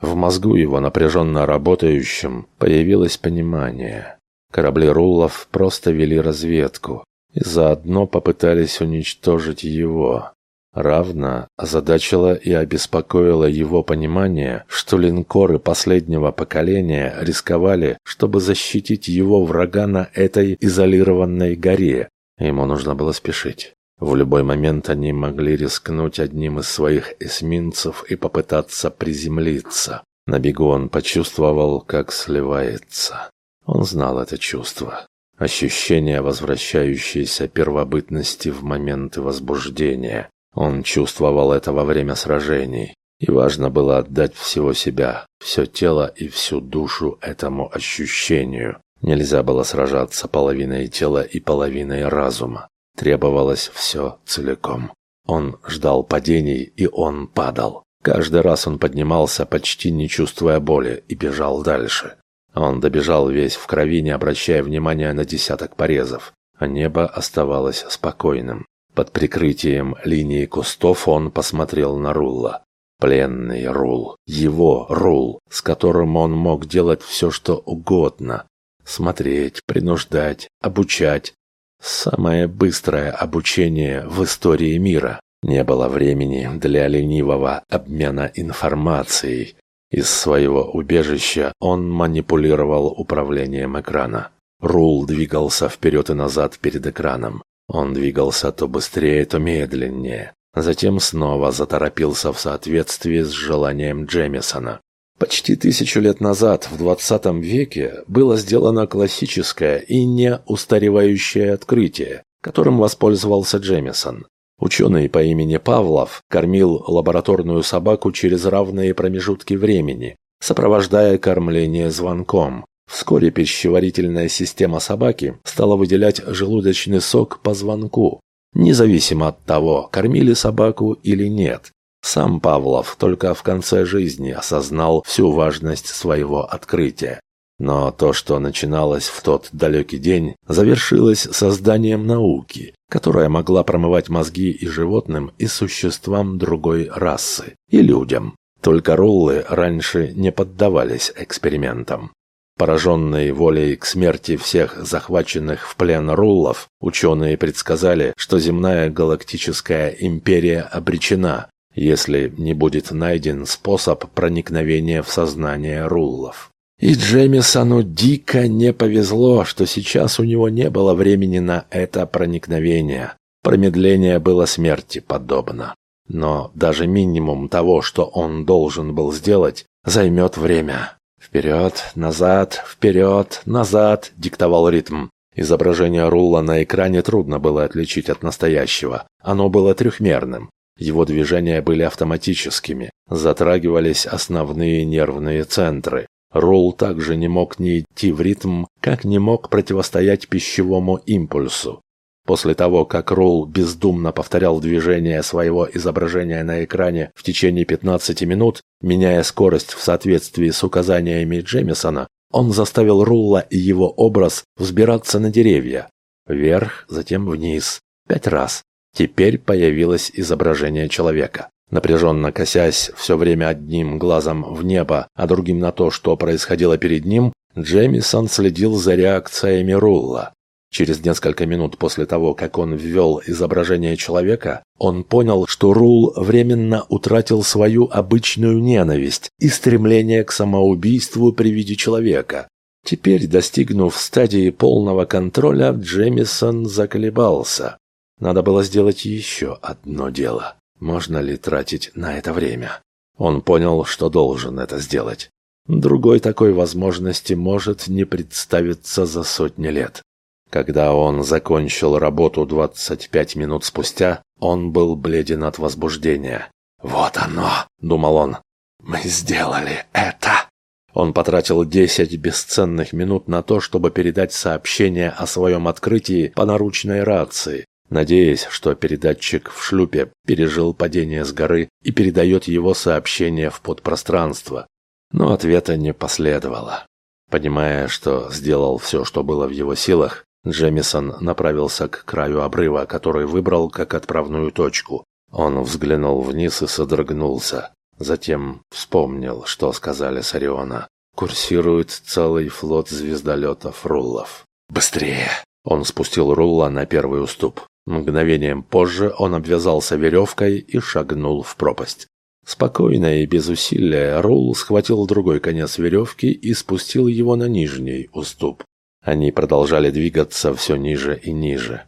В мозгу его, напряженно работающем, появилось понимание. Корабли Руллов просто вели разведку и заодно попытались уничтожить его. Равно озадачило и обеспокоило его понимание, что линкоры последнего поколения рисковали, чтобы защитить его врага на этой изолированной горе. Ему нужно было спешить. В любой момент они могли рискнуть одним из своих эсминцев и попытаться приземлиться. На бегу он почувствовал, как сливается. Он знал это чувство. Ощущение возвращающейся первобытности в моменты возбуждения. Он чувствовал это во время сражений. И важно было отдать всего себя, все тело и всю душу этому ощущению. Нельзя было сражаться половиной тела и половиной разума. Требовалось все целиком. Он ждал падений, и он падал. Каждый раз он поднимался, почти не чувствуя боли, и бежал дальше. Он добежал весь в крови, не обращая внимания на десяток порезов, небо оставалось спокойным. Под прикрытием линии кустов он посмотрел на Рулла. Пленный Рул. Его Рул, с которым он мог делать все, что угодно. Смотреть, принуждать, обучать. Самое быстрое обучение в истории мира. Не было времени для ленивого обмена информацией. Из своего убежища он манипулировал управлением экрана. Рул двигался вперед и назад перед экраном. Он двигался то быстрее, то медленнее. Затем снова заторопился в соответствии с желанием Джемисона. Почти тысячу лет назад, в 20 веке, было сделано классическое и не устаревающее открытие, которым воспользовался Джемисон. Ученый по имени Павлов кормил лабораторную собаку через равные промежутки времени, сопровождая кормление звонком. Вскоре пищеварительная система собаки стала выделять желудочный сок по звонку, независимо от того, кормили собаку или нет. Сам Павлов только в конце жизни осознал всю важность своего открытия. Но то, что начиналось в тот далекий день, завершилось созданием науки, которая могла промывать мозги и животным, и существам другой расы, и людям. Только руллы раньше не поддавались экспериментам. Пораженные волей к смерти всех захваченных в плен руллов, ученые предсказали, что земная галактическая империя обречена, если не будет найден способ проникновения в сознание руллов. И Джемисону дико не повезло, что сейчас у него не было времени на это проникновение. Промедление было смерти подобно. Но даже минимум того, что он должен был сделать, займет время. «Вперед, назад, вперед, назад!» – диктовал ритм. Изображение Рулла на экране трудно было отличить от настоящего. Оно было трехмерным. Его движения были автоматическими. Затрагивались основные нервные центры. Ролл также не мог не идти в ритм, как не мог противостоять пищевому импульсу. После того, как Ролл бездумно повторял движение своего изображения на экране в течение 15 минут, меняя скорость в соответствии с указаниями Джемисона, он заставил Рулла и его образ взбираться на деревья. Вверх, затем вниз. Пять раз. Теперь появилось изображение человека. Напряженно косясь все время одним глазом в небо, а другим на то, что происходило перед ним, Джемисон следил за реакциями Рулла. Через несколько минут после того, как он ввел изображение человека, он понял, что Рул временно утратил свою обычную ненависть и стремление к самоубийству при виде человека. Теперь, достигнув стадии полного контроля, Джемисон заколебался. Надо было сделать еще одно дело. Можно ли тратить на это время? Он понял, что должен это сделать. Другой такой возможности может не представиться за сотни лет. Когда он закончил работу 25 минут спустя, он был бледен от возбуждения. «Вот оно!» — думал он. «Мы сделали это!» Он потратил 10 бесценных минут на то, чтобы передать сообщение о своем открытии по наручной рации, надеясь, что передатчик в шлюпе пережил падение с горы и передает его сообщение в подпространство. Но ответа не последовало. Понимая, что сделал все, что было в его силах, Джемисон направился к краю обрыва, который выбрал как отправную точку. Он взглянул вниз и содрогнулся. Затем вспомнил, что сказали с Ориона. Курсирует целый флот звездолетов Руллов. «Быстрее!» Он спустил Рулла на первый уступ. Мгновением позже он обвязался веревкой и шагнул в пропасть. Спокойно и без усилия Рул схватил другой конец веревки и спустил его на нижний уступ. Они продолжали двигаться все ниже и ниже.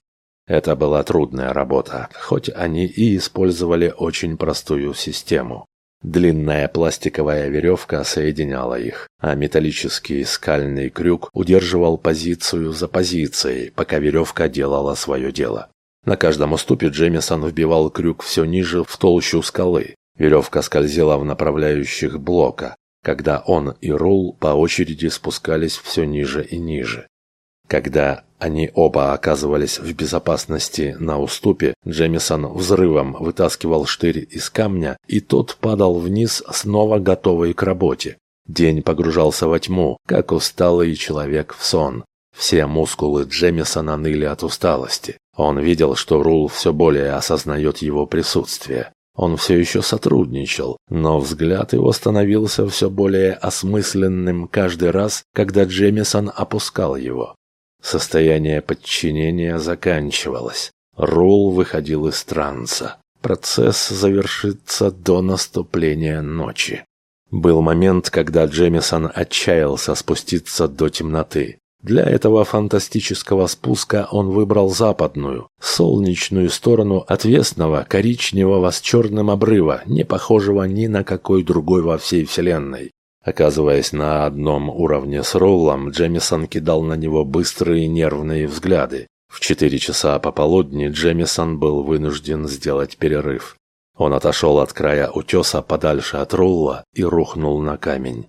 Это была трудная работа, хоть они и использовали очень простую систему. Длинная пластиковая веревка соединяла их, а металлический скальный крюк удерживал позицию за позицией, пока веревка делала свое дело. На каждом уступе Джемисон вбивал крюк все ниже в толщу скалы. Веревка скользила в направляющих блока, когда он и Рул по очереди спускались все ниже и ниже. Когда они оба оказывались в безопасности на уступе, Джемисон взрывом вытаскивал штырь из камня, и тот падал вниз, снова готовый к работе. День погружался во тьму, как усталый человек в сон. Все мускулы Джемисона ныли от усталости. Он видел, что Рул все более осознает его присутствие. Он все еще сотрудничал, но взгляд его становился все более осмысленным каждый раз, когда Джемисон опускал его. Состояние подчинения заканчивалось. Рул выходил из транса. процесс завершится до наступления ночи. Был момент, когда Джемисон отчаялся спуститься до темноты. Для этого фантастического спуска он выбрал западную, солнечную сторону отвесного коричневого с черным обрыва, не похожего ни на какой другой во всей вселенной. Оказываясь на одном уровне с Роулом, Джемисон кидал на него быстрые нервные взгляды. В четыре часа пополудни Джемисон был вынужден сделать перерыв. Он отошел от края утеса подальше от Рулла и рухнул на камень.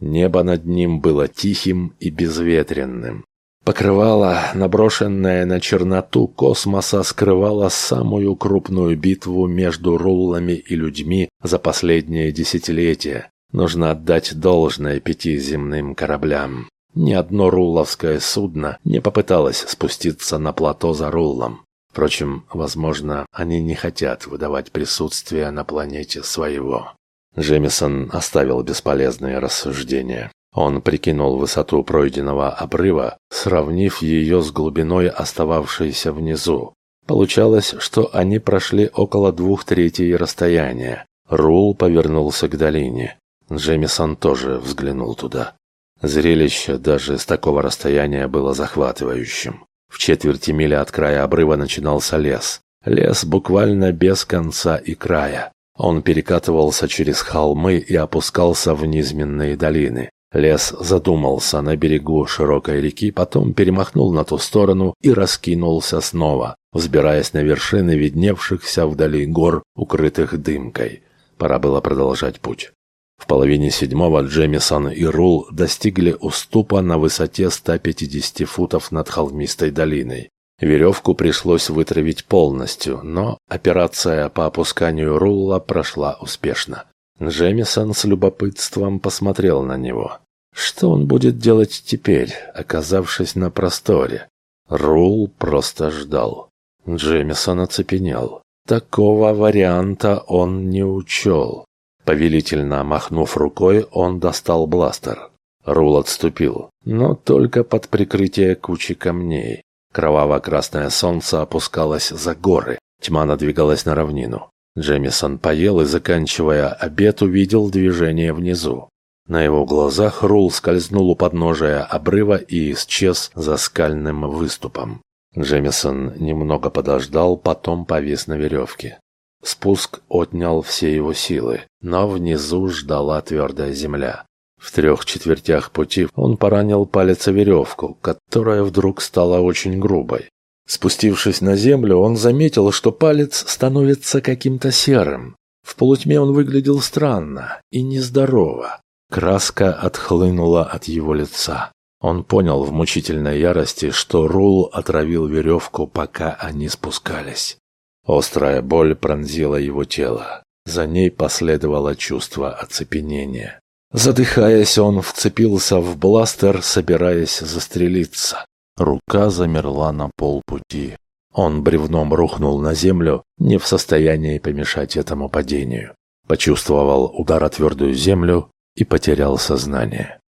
Небо над ним было тихим и безветренным. Покрывало, наброшенное на черноту космоса, скрывало самую крупную битву между руллами и людьми за последние десятилетия. Нужно отдать должное пяти земным кораблям. Ни одно рулловское судно не попыталось спуститься на плато за руллом. Впрочем, возможно, они не хотят выдавать присутствие на планете своего. Джемисон оставил бесполезные рассуждения. Он прикинул высоту пройденного обрыва, сравнив ее с глубиной, остававшейся внизу. Получалось, что они прошли около двух третей расстояния. Рул повернулся к долине. Джемисон тоже взглянул туда. Зрелище даже с такого расстояния было захватывающим. В четверти мили от края обрыва начинался лес. Лес буквально без конца и края. Он перекатывался через холмы и опускался в низменные долины. Лес задумался на берегу широкой реки, потом перемахнул на ту сторону и раскинулся снова, взбираясь на вершины видневшихся вдали гор, укрытых дымкой. Пора было продолжать путь. В половине седьмого Джемисон и Рул достигли уступа на высоте 150 футов над холмистой долиной. Веревку пришлось вытравить полностью, но операция по опусканию рулла прошла успешно. Джемисон с любопытством посмотрел на него. Что он будет делать теперь, оказавшись на просторе? Рул просто ждал. Джемисон оцепенел. Такого варианта он не учел. Повелительно махнув рукой, он достал бластер. Рул отступил, но только под прикрытие кучи камней. Кроваво-красное солнце опускалось за горы, тьма надвигалась на равнину. Джемисон поел и, заканчивая обед, увидел движение внизу. На его глазах Рул скользнул у подножия обрыва и исчез за скальным выступом. Джемисон немного подождал, потом повис на веревке. Спуск отнял все его силы, но внизу ждала твердая земля. В трех четвертях пути он поранил палец о веревку, которая вдруг стала очень грубой. Спустившись на землю, он заметил, что палец становится каким-то серым. В полутьме он выглядел странно и нездорово. Краска отхлынула от его лица. Он понял в мучительной ярости, что Рул отравил веревку, пока они спускались. Острая боль пронзила его тело. За ней последовало чувство оцепенения. Задыхаясь, он вцепился в бластер, собираясь застрелиться. Рука замерла на полпути. Он бревном рухнул на землю, не в состоянии помешать этому падению. Почувствовал удар о твердую землю и потерял сознание.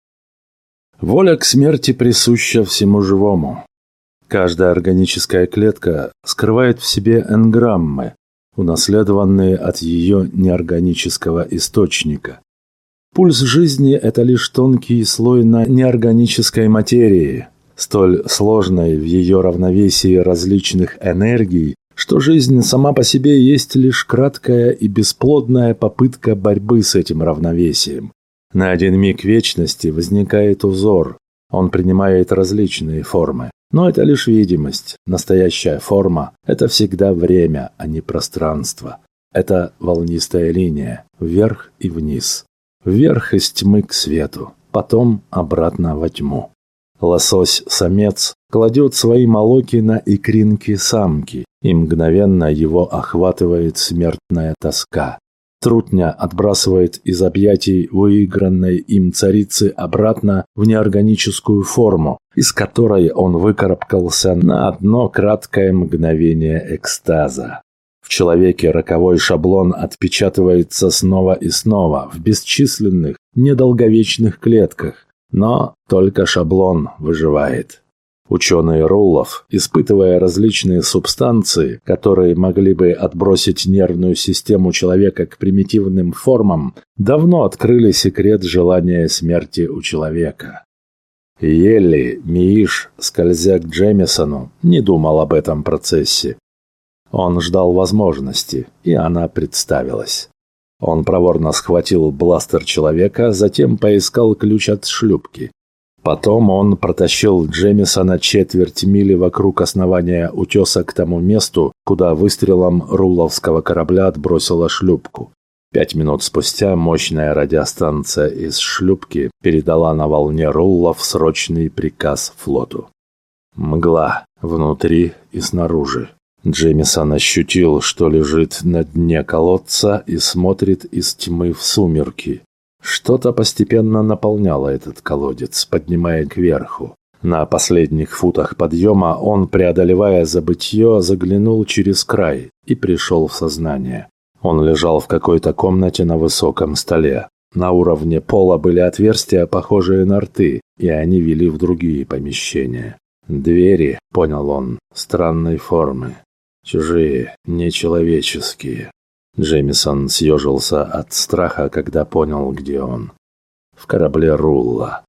Воля к смерти присуща всему живому. Каждая органическая клетка скрывает в себе энграммы, унаследованные от ее неорганического источника. Пульс жизни – это лишь тонкий слой на неорганической материи, столь сложной в ее равновесии различных энергий, что жизнь сама по себе есть лишь краткая и бесплодная попытка борьбы с этим равновесием. На один миг вечности возникает узор, он принимает различные формы. Но это лишь видимость. Настоящая форма – это всегда время, а не пространство. Это волнистая линия, вверх и вниз. Вверх из тьмы к свету, потом обратно во тьму. Лосось-самец кладет свои молоки на икринки самки, и мгновенно его охватывает смертная тоска. Трутня отбрасывает из объятий выигранной им царицы обратно в неорганическую форму, из которой он выкарабкался на одно краткое мгновение экстаза. В человеке роковой шаблон отпечатывается снова и снова в бесчисленных, недолговечных клетках, но только шаблон выживает. Ученые Руллов, испытывая различные субстанции, которые могли бы отбросить нервную систему человека к примитивным формам, давно открыли секрет желания смерти у человека. Елли, Мииш, скользя к Джемисону, не думал об этом процессе. Он ждал возможности, и она представилась. Он проворно схватил бластер человека, затем поискал ключ от шлюпки. Потом он протащил Джемисона четверть мили вокруг основания утеса к тому месту, куда выстрелом руловского корабля отбросила шлюпку. Пять минут спустя мощная радиостанция из шлюпки передала на волне руллов срочный приказ флоту. Мгла внутри и снаружи. Джемисон ощутил, что лежит на дне колодца и смотрит из тьмы в сумерки. Что-то постепенно наполняло этот колодец, поднимая кверху. На последних футах подъема он, преодолевая забытье, заглянул через край и пришел в сознание. Он лежал в какой-то комнате на высоком столе. На уровне пола были отверстия, похожие на рты, и они вели в другие помещения. Двери, понял он, странной формы. Чужие, нечеловеческие. Джеймисон съежился от страха, когда понял, где он. В корабле Рулла.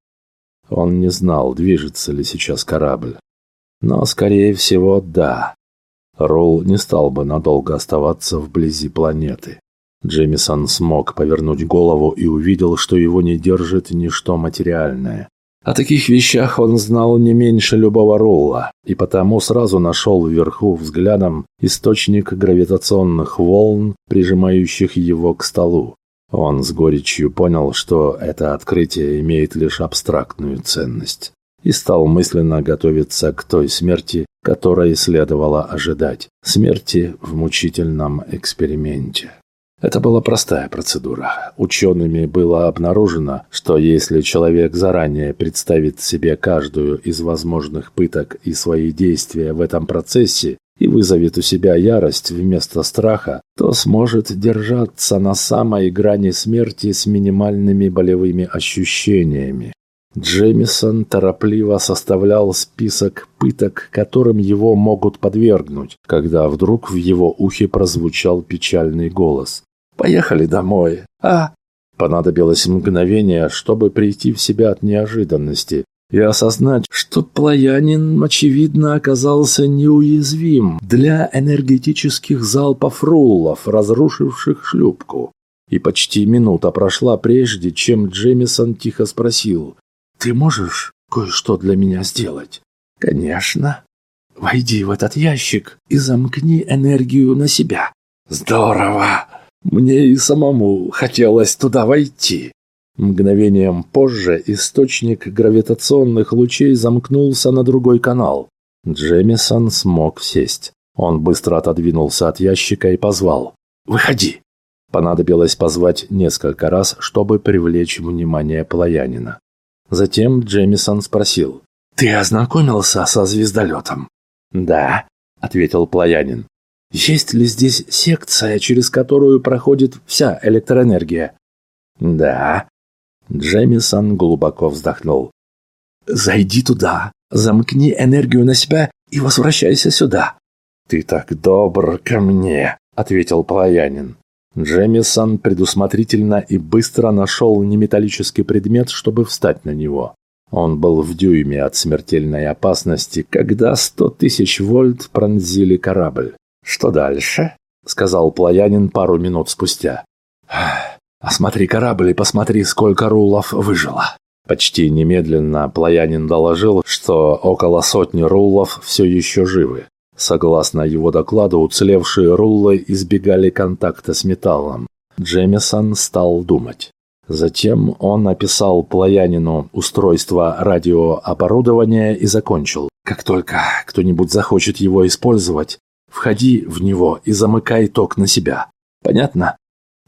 Он не знал, движется ли сейчас корабль. Но, скорее всего, да. Рулл не стал бы надолго оставаться вблизи планеты. Джеймисон смог повернуть голову и увидел, что его не держит ничто материальное. О таких вещах он знал не меньше любого Ролла, и потому сразу нашел вверху взглядом источник гравитационных волн, прижимающих его к столу. Он с горечью понял, что это открытие имеет лишь абстрактную ценность, и стал мысленно готовиться к той смерти, которой следовало ожидать, смерти в мучительном эксперименте. Это была простая процедура. Учеными было обнаружено, что если человек заранее представит себе каждую из возможных пыток и свои действия в этом процессе и вызовет у себя ярость вместо страха, то сможет держаться на самой грани смерти с минимальными болевыми ощущениями. Джемисон торопливо составлял список пыток, которым его могут подвергнуть, когда вдруг в его ухе прозвучал печальный голос. Поехали домой, а?» Понадобилось мгновение, чтобы прийти в себя от неожиданности и осознать, что Плаянин, очевидно, оказался неуязвим для энергетических залпов руллов, разрушивших шлюпку. И почти минута прошла прежде, чем Джемисон тихо спросил, «Ты можешь кое-что для меня сделать?» «Конечно. Войди в этот ящик и замкни энергию на себя». «Здорово!» Мне и самому хотелось туда войти. Мгновением позже источник гравитационных лучей замкнулся на другой канал. Джемисон смог сесть. Он быстро отодвинулся от ящика и позвал. «Выходи!» Понадобилось позвать несколько раз, чтобы привлечь внимание Плаянина. Затем Джемисон спросил. «Ты ознакомился со звездолетом?» «Да», — ответил Плаянин. Есть ли здесь секция, через которую проходит вся электроэнергия? Да. Джемисон глубоко вздохнул. Зайди туда, замкни энергию на себя и возвращайся сюда. Ты так добр ко мне, ответил Плаянин. Джемисон предусмотрительно и быстро нашел неметаллический предмет, чтобы встать на него. Он был в дюйме от смертельной опасности, когда сто тысяч вольт пронзили корабль. «Что дальше?» — сказал Плаянин пару минут спустя. «Осмотри корабль и посмотри, сколько рулов выжило». Почти немедленно Плаянин доложил, что около сотни руллов все еще живы. Согласно его докладу, уцелевшие руллы избегали контакта с металлом. Джемисон стал думать. Затем он описал Плаянину устройство радиооборудования и закончил. Как только кто-нибудь захочет его использовать, Входи в него и замыкай ток на себя. Понятно?»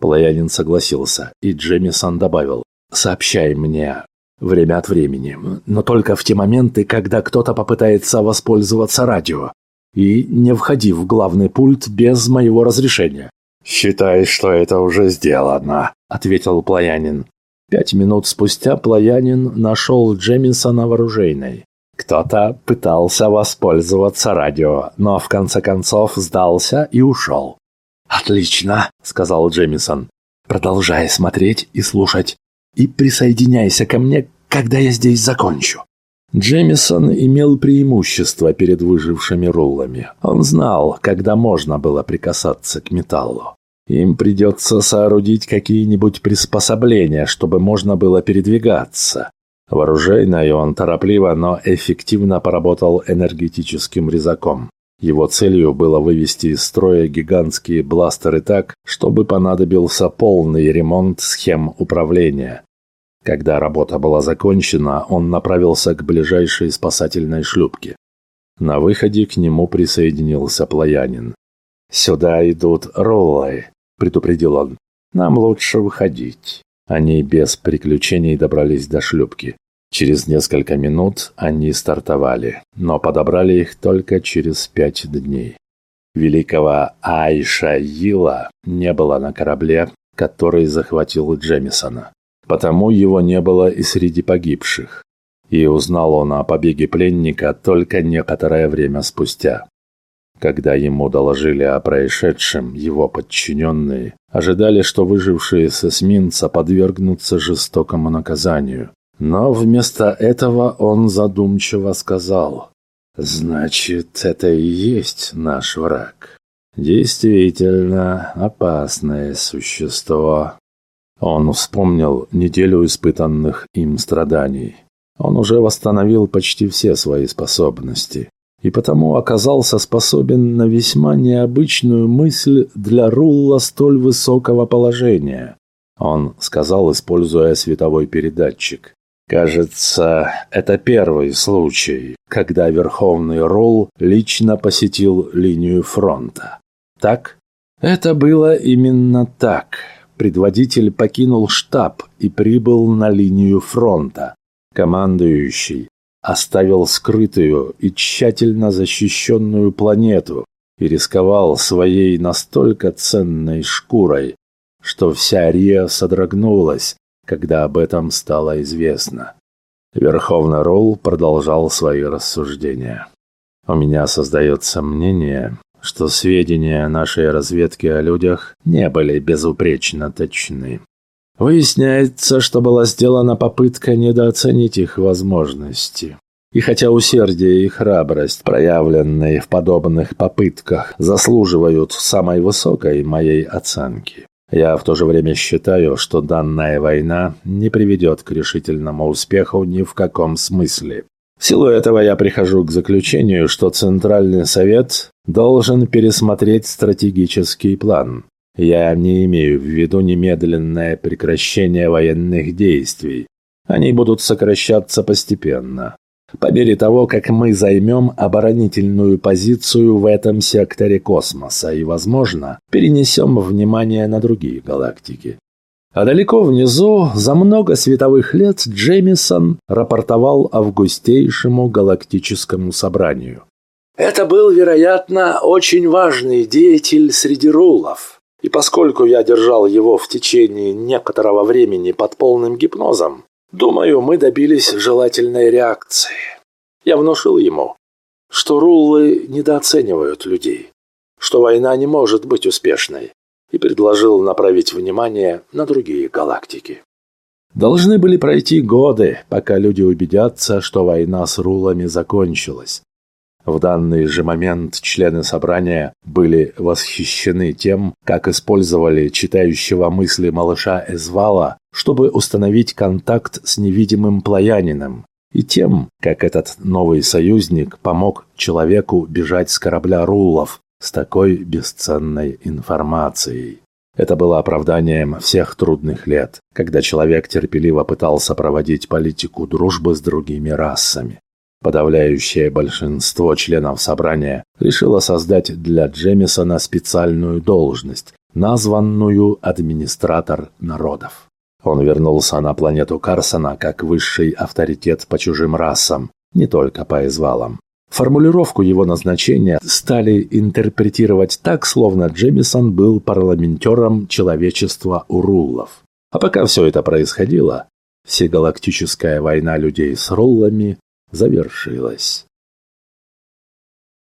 Плаянин согласился, и Джемисон добавил. «Сообщай мне время от времени, но только в те моменты, когда кто-то попытается воспользоваться радио. И не входи в главный пульт без моего разрешения». «Считай, что это уже сделано», — ответил Плаянин. Пять минут спустя Плаянин нашел Джемисона в оружейной. Кто-то пытался воспользоваться радио, но в конце концов сдался и ушел. «Отлично», — сказал Джемисон. «Продолжай смотреть и слушать. И присоединяйся ко мне, когда я здесь закончу». Джемисон имел преимущество перед выжившими руллами. Он знал, когда можно было прикасаться к металлу. Им придется соорудить какие-нибудь приспособления, чтобы можно было передвигаться. Вооружейно он торопливо, но эффективно поработал энергетическим резаком. Его целью было вывести из строя гигантские бластеры так, чтобы понадобился полный ремонт схем управления. Когда работа была закончена, он направился к ближайшей спасательной шлюпке. На выходе к нему присоединился плаянин. «Сюда идут роллы», предупредил он. «Нам лучше выходить». Они без приключений добрались до шлюпки. Через несколько минут они стартовали, но подобрали их только через пять дней. Великого Айша Йила не было на корабле, который захватил Джемисона. Потому его не было и среди погибших. И узнал он о побеге пленника только некоторое время спустя. Когда ему доложили о происшедшем, его подчиненные ожидали, что выжившие с эсминца подвергнутся жестокому наказанию. Но вместо этого он задумчиво сказал, «Значит, это и есть наш враг. Действительно опасное существо». Он вспомнил неделю испытанных им страданий. Он уже восстановил почти все свои способности и потому оказался способен на весьма необычную мысль для Рулла столь высокого положения. Он сказал, используя световой передатчик. Кажется, это первый случай, когда Верховный Ролл лично посетил линию фронта. Так? Это было именно так. Предводитель покинул штаб и прибыл на линию фронта. Командующий оставил скрытую и тщательно защищенную планету и рисковал своей настолько ценной шкурой, что вся Риа содрогнулась, когда об этом стало известно. Верховный Ролл продолжал свои рассуждения. «У меня создается мнение, что сведения нашей разведки о людях не были безупречно точны. Выясняется, что была сделана попытка недооценить их возможности. И хотя усердие и храбрость, проявленные в подобных попытках, заслуживают самой высокой моей оценки, я в то же время считаю, что данная война не приведет к решительному успеху ни в каком смысле. В силу этого я прихожу к заключению, что Центральный Совет должен пересмотреть стратегический план, я не имею в виду немедленное прекращение военных действий. Они будут сокращаться постепенно. По мере того, как мы займем оборонительную позицию в этом секторе космоса и, возможно, перенесем внимание на другие галактики. А далеко внизу, за много световых лет, Джемисон рапортовал Августейшему галактическому собранию. Это был, вероятно, очень важный деятель среди рулов. И поскольку я держал его в течение некоторого времени под полным гипнозом, думаю, мы добились желательной реакции. Я внушил ему, что руллы недооценивают людей, что война не может быть успешной, и предложил направить внимание на другие галактики. Должны были пройти годы, пока люди убедятся, что война с рулами закончилась, в данный же момент члены собрания были восхищены тем, как использовали читающего мысли малыша Эзвала, чтобы установить контакт с невидимым плаянином, и тем, как этот новый союзник помог человеку бежать с корабля Руллов с такой бесценной информацией. Это было оправданием всех трудных лет, когда человек терпеливо пытался проводить политику дружбы с другими расами. Подавляющее большинство членов собрания решило создать для Джемисона специальную должность, названную «администратор народов». Он вернулся на планету Карсона как высший авторитет по чужим расам, не только по извалам. Формулировку его назначения стали интерпретировать так, словно Джемисон был парламентером человечества Уруллов. А пока все это происходило, всегалактическая война людей с роллами завершилась.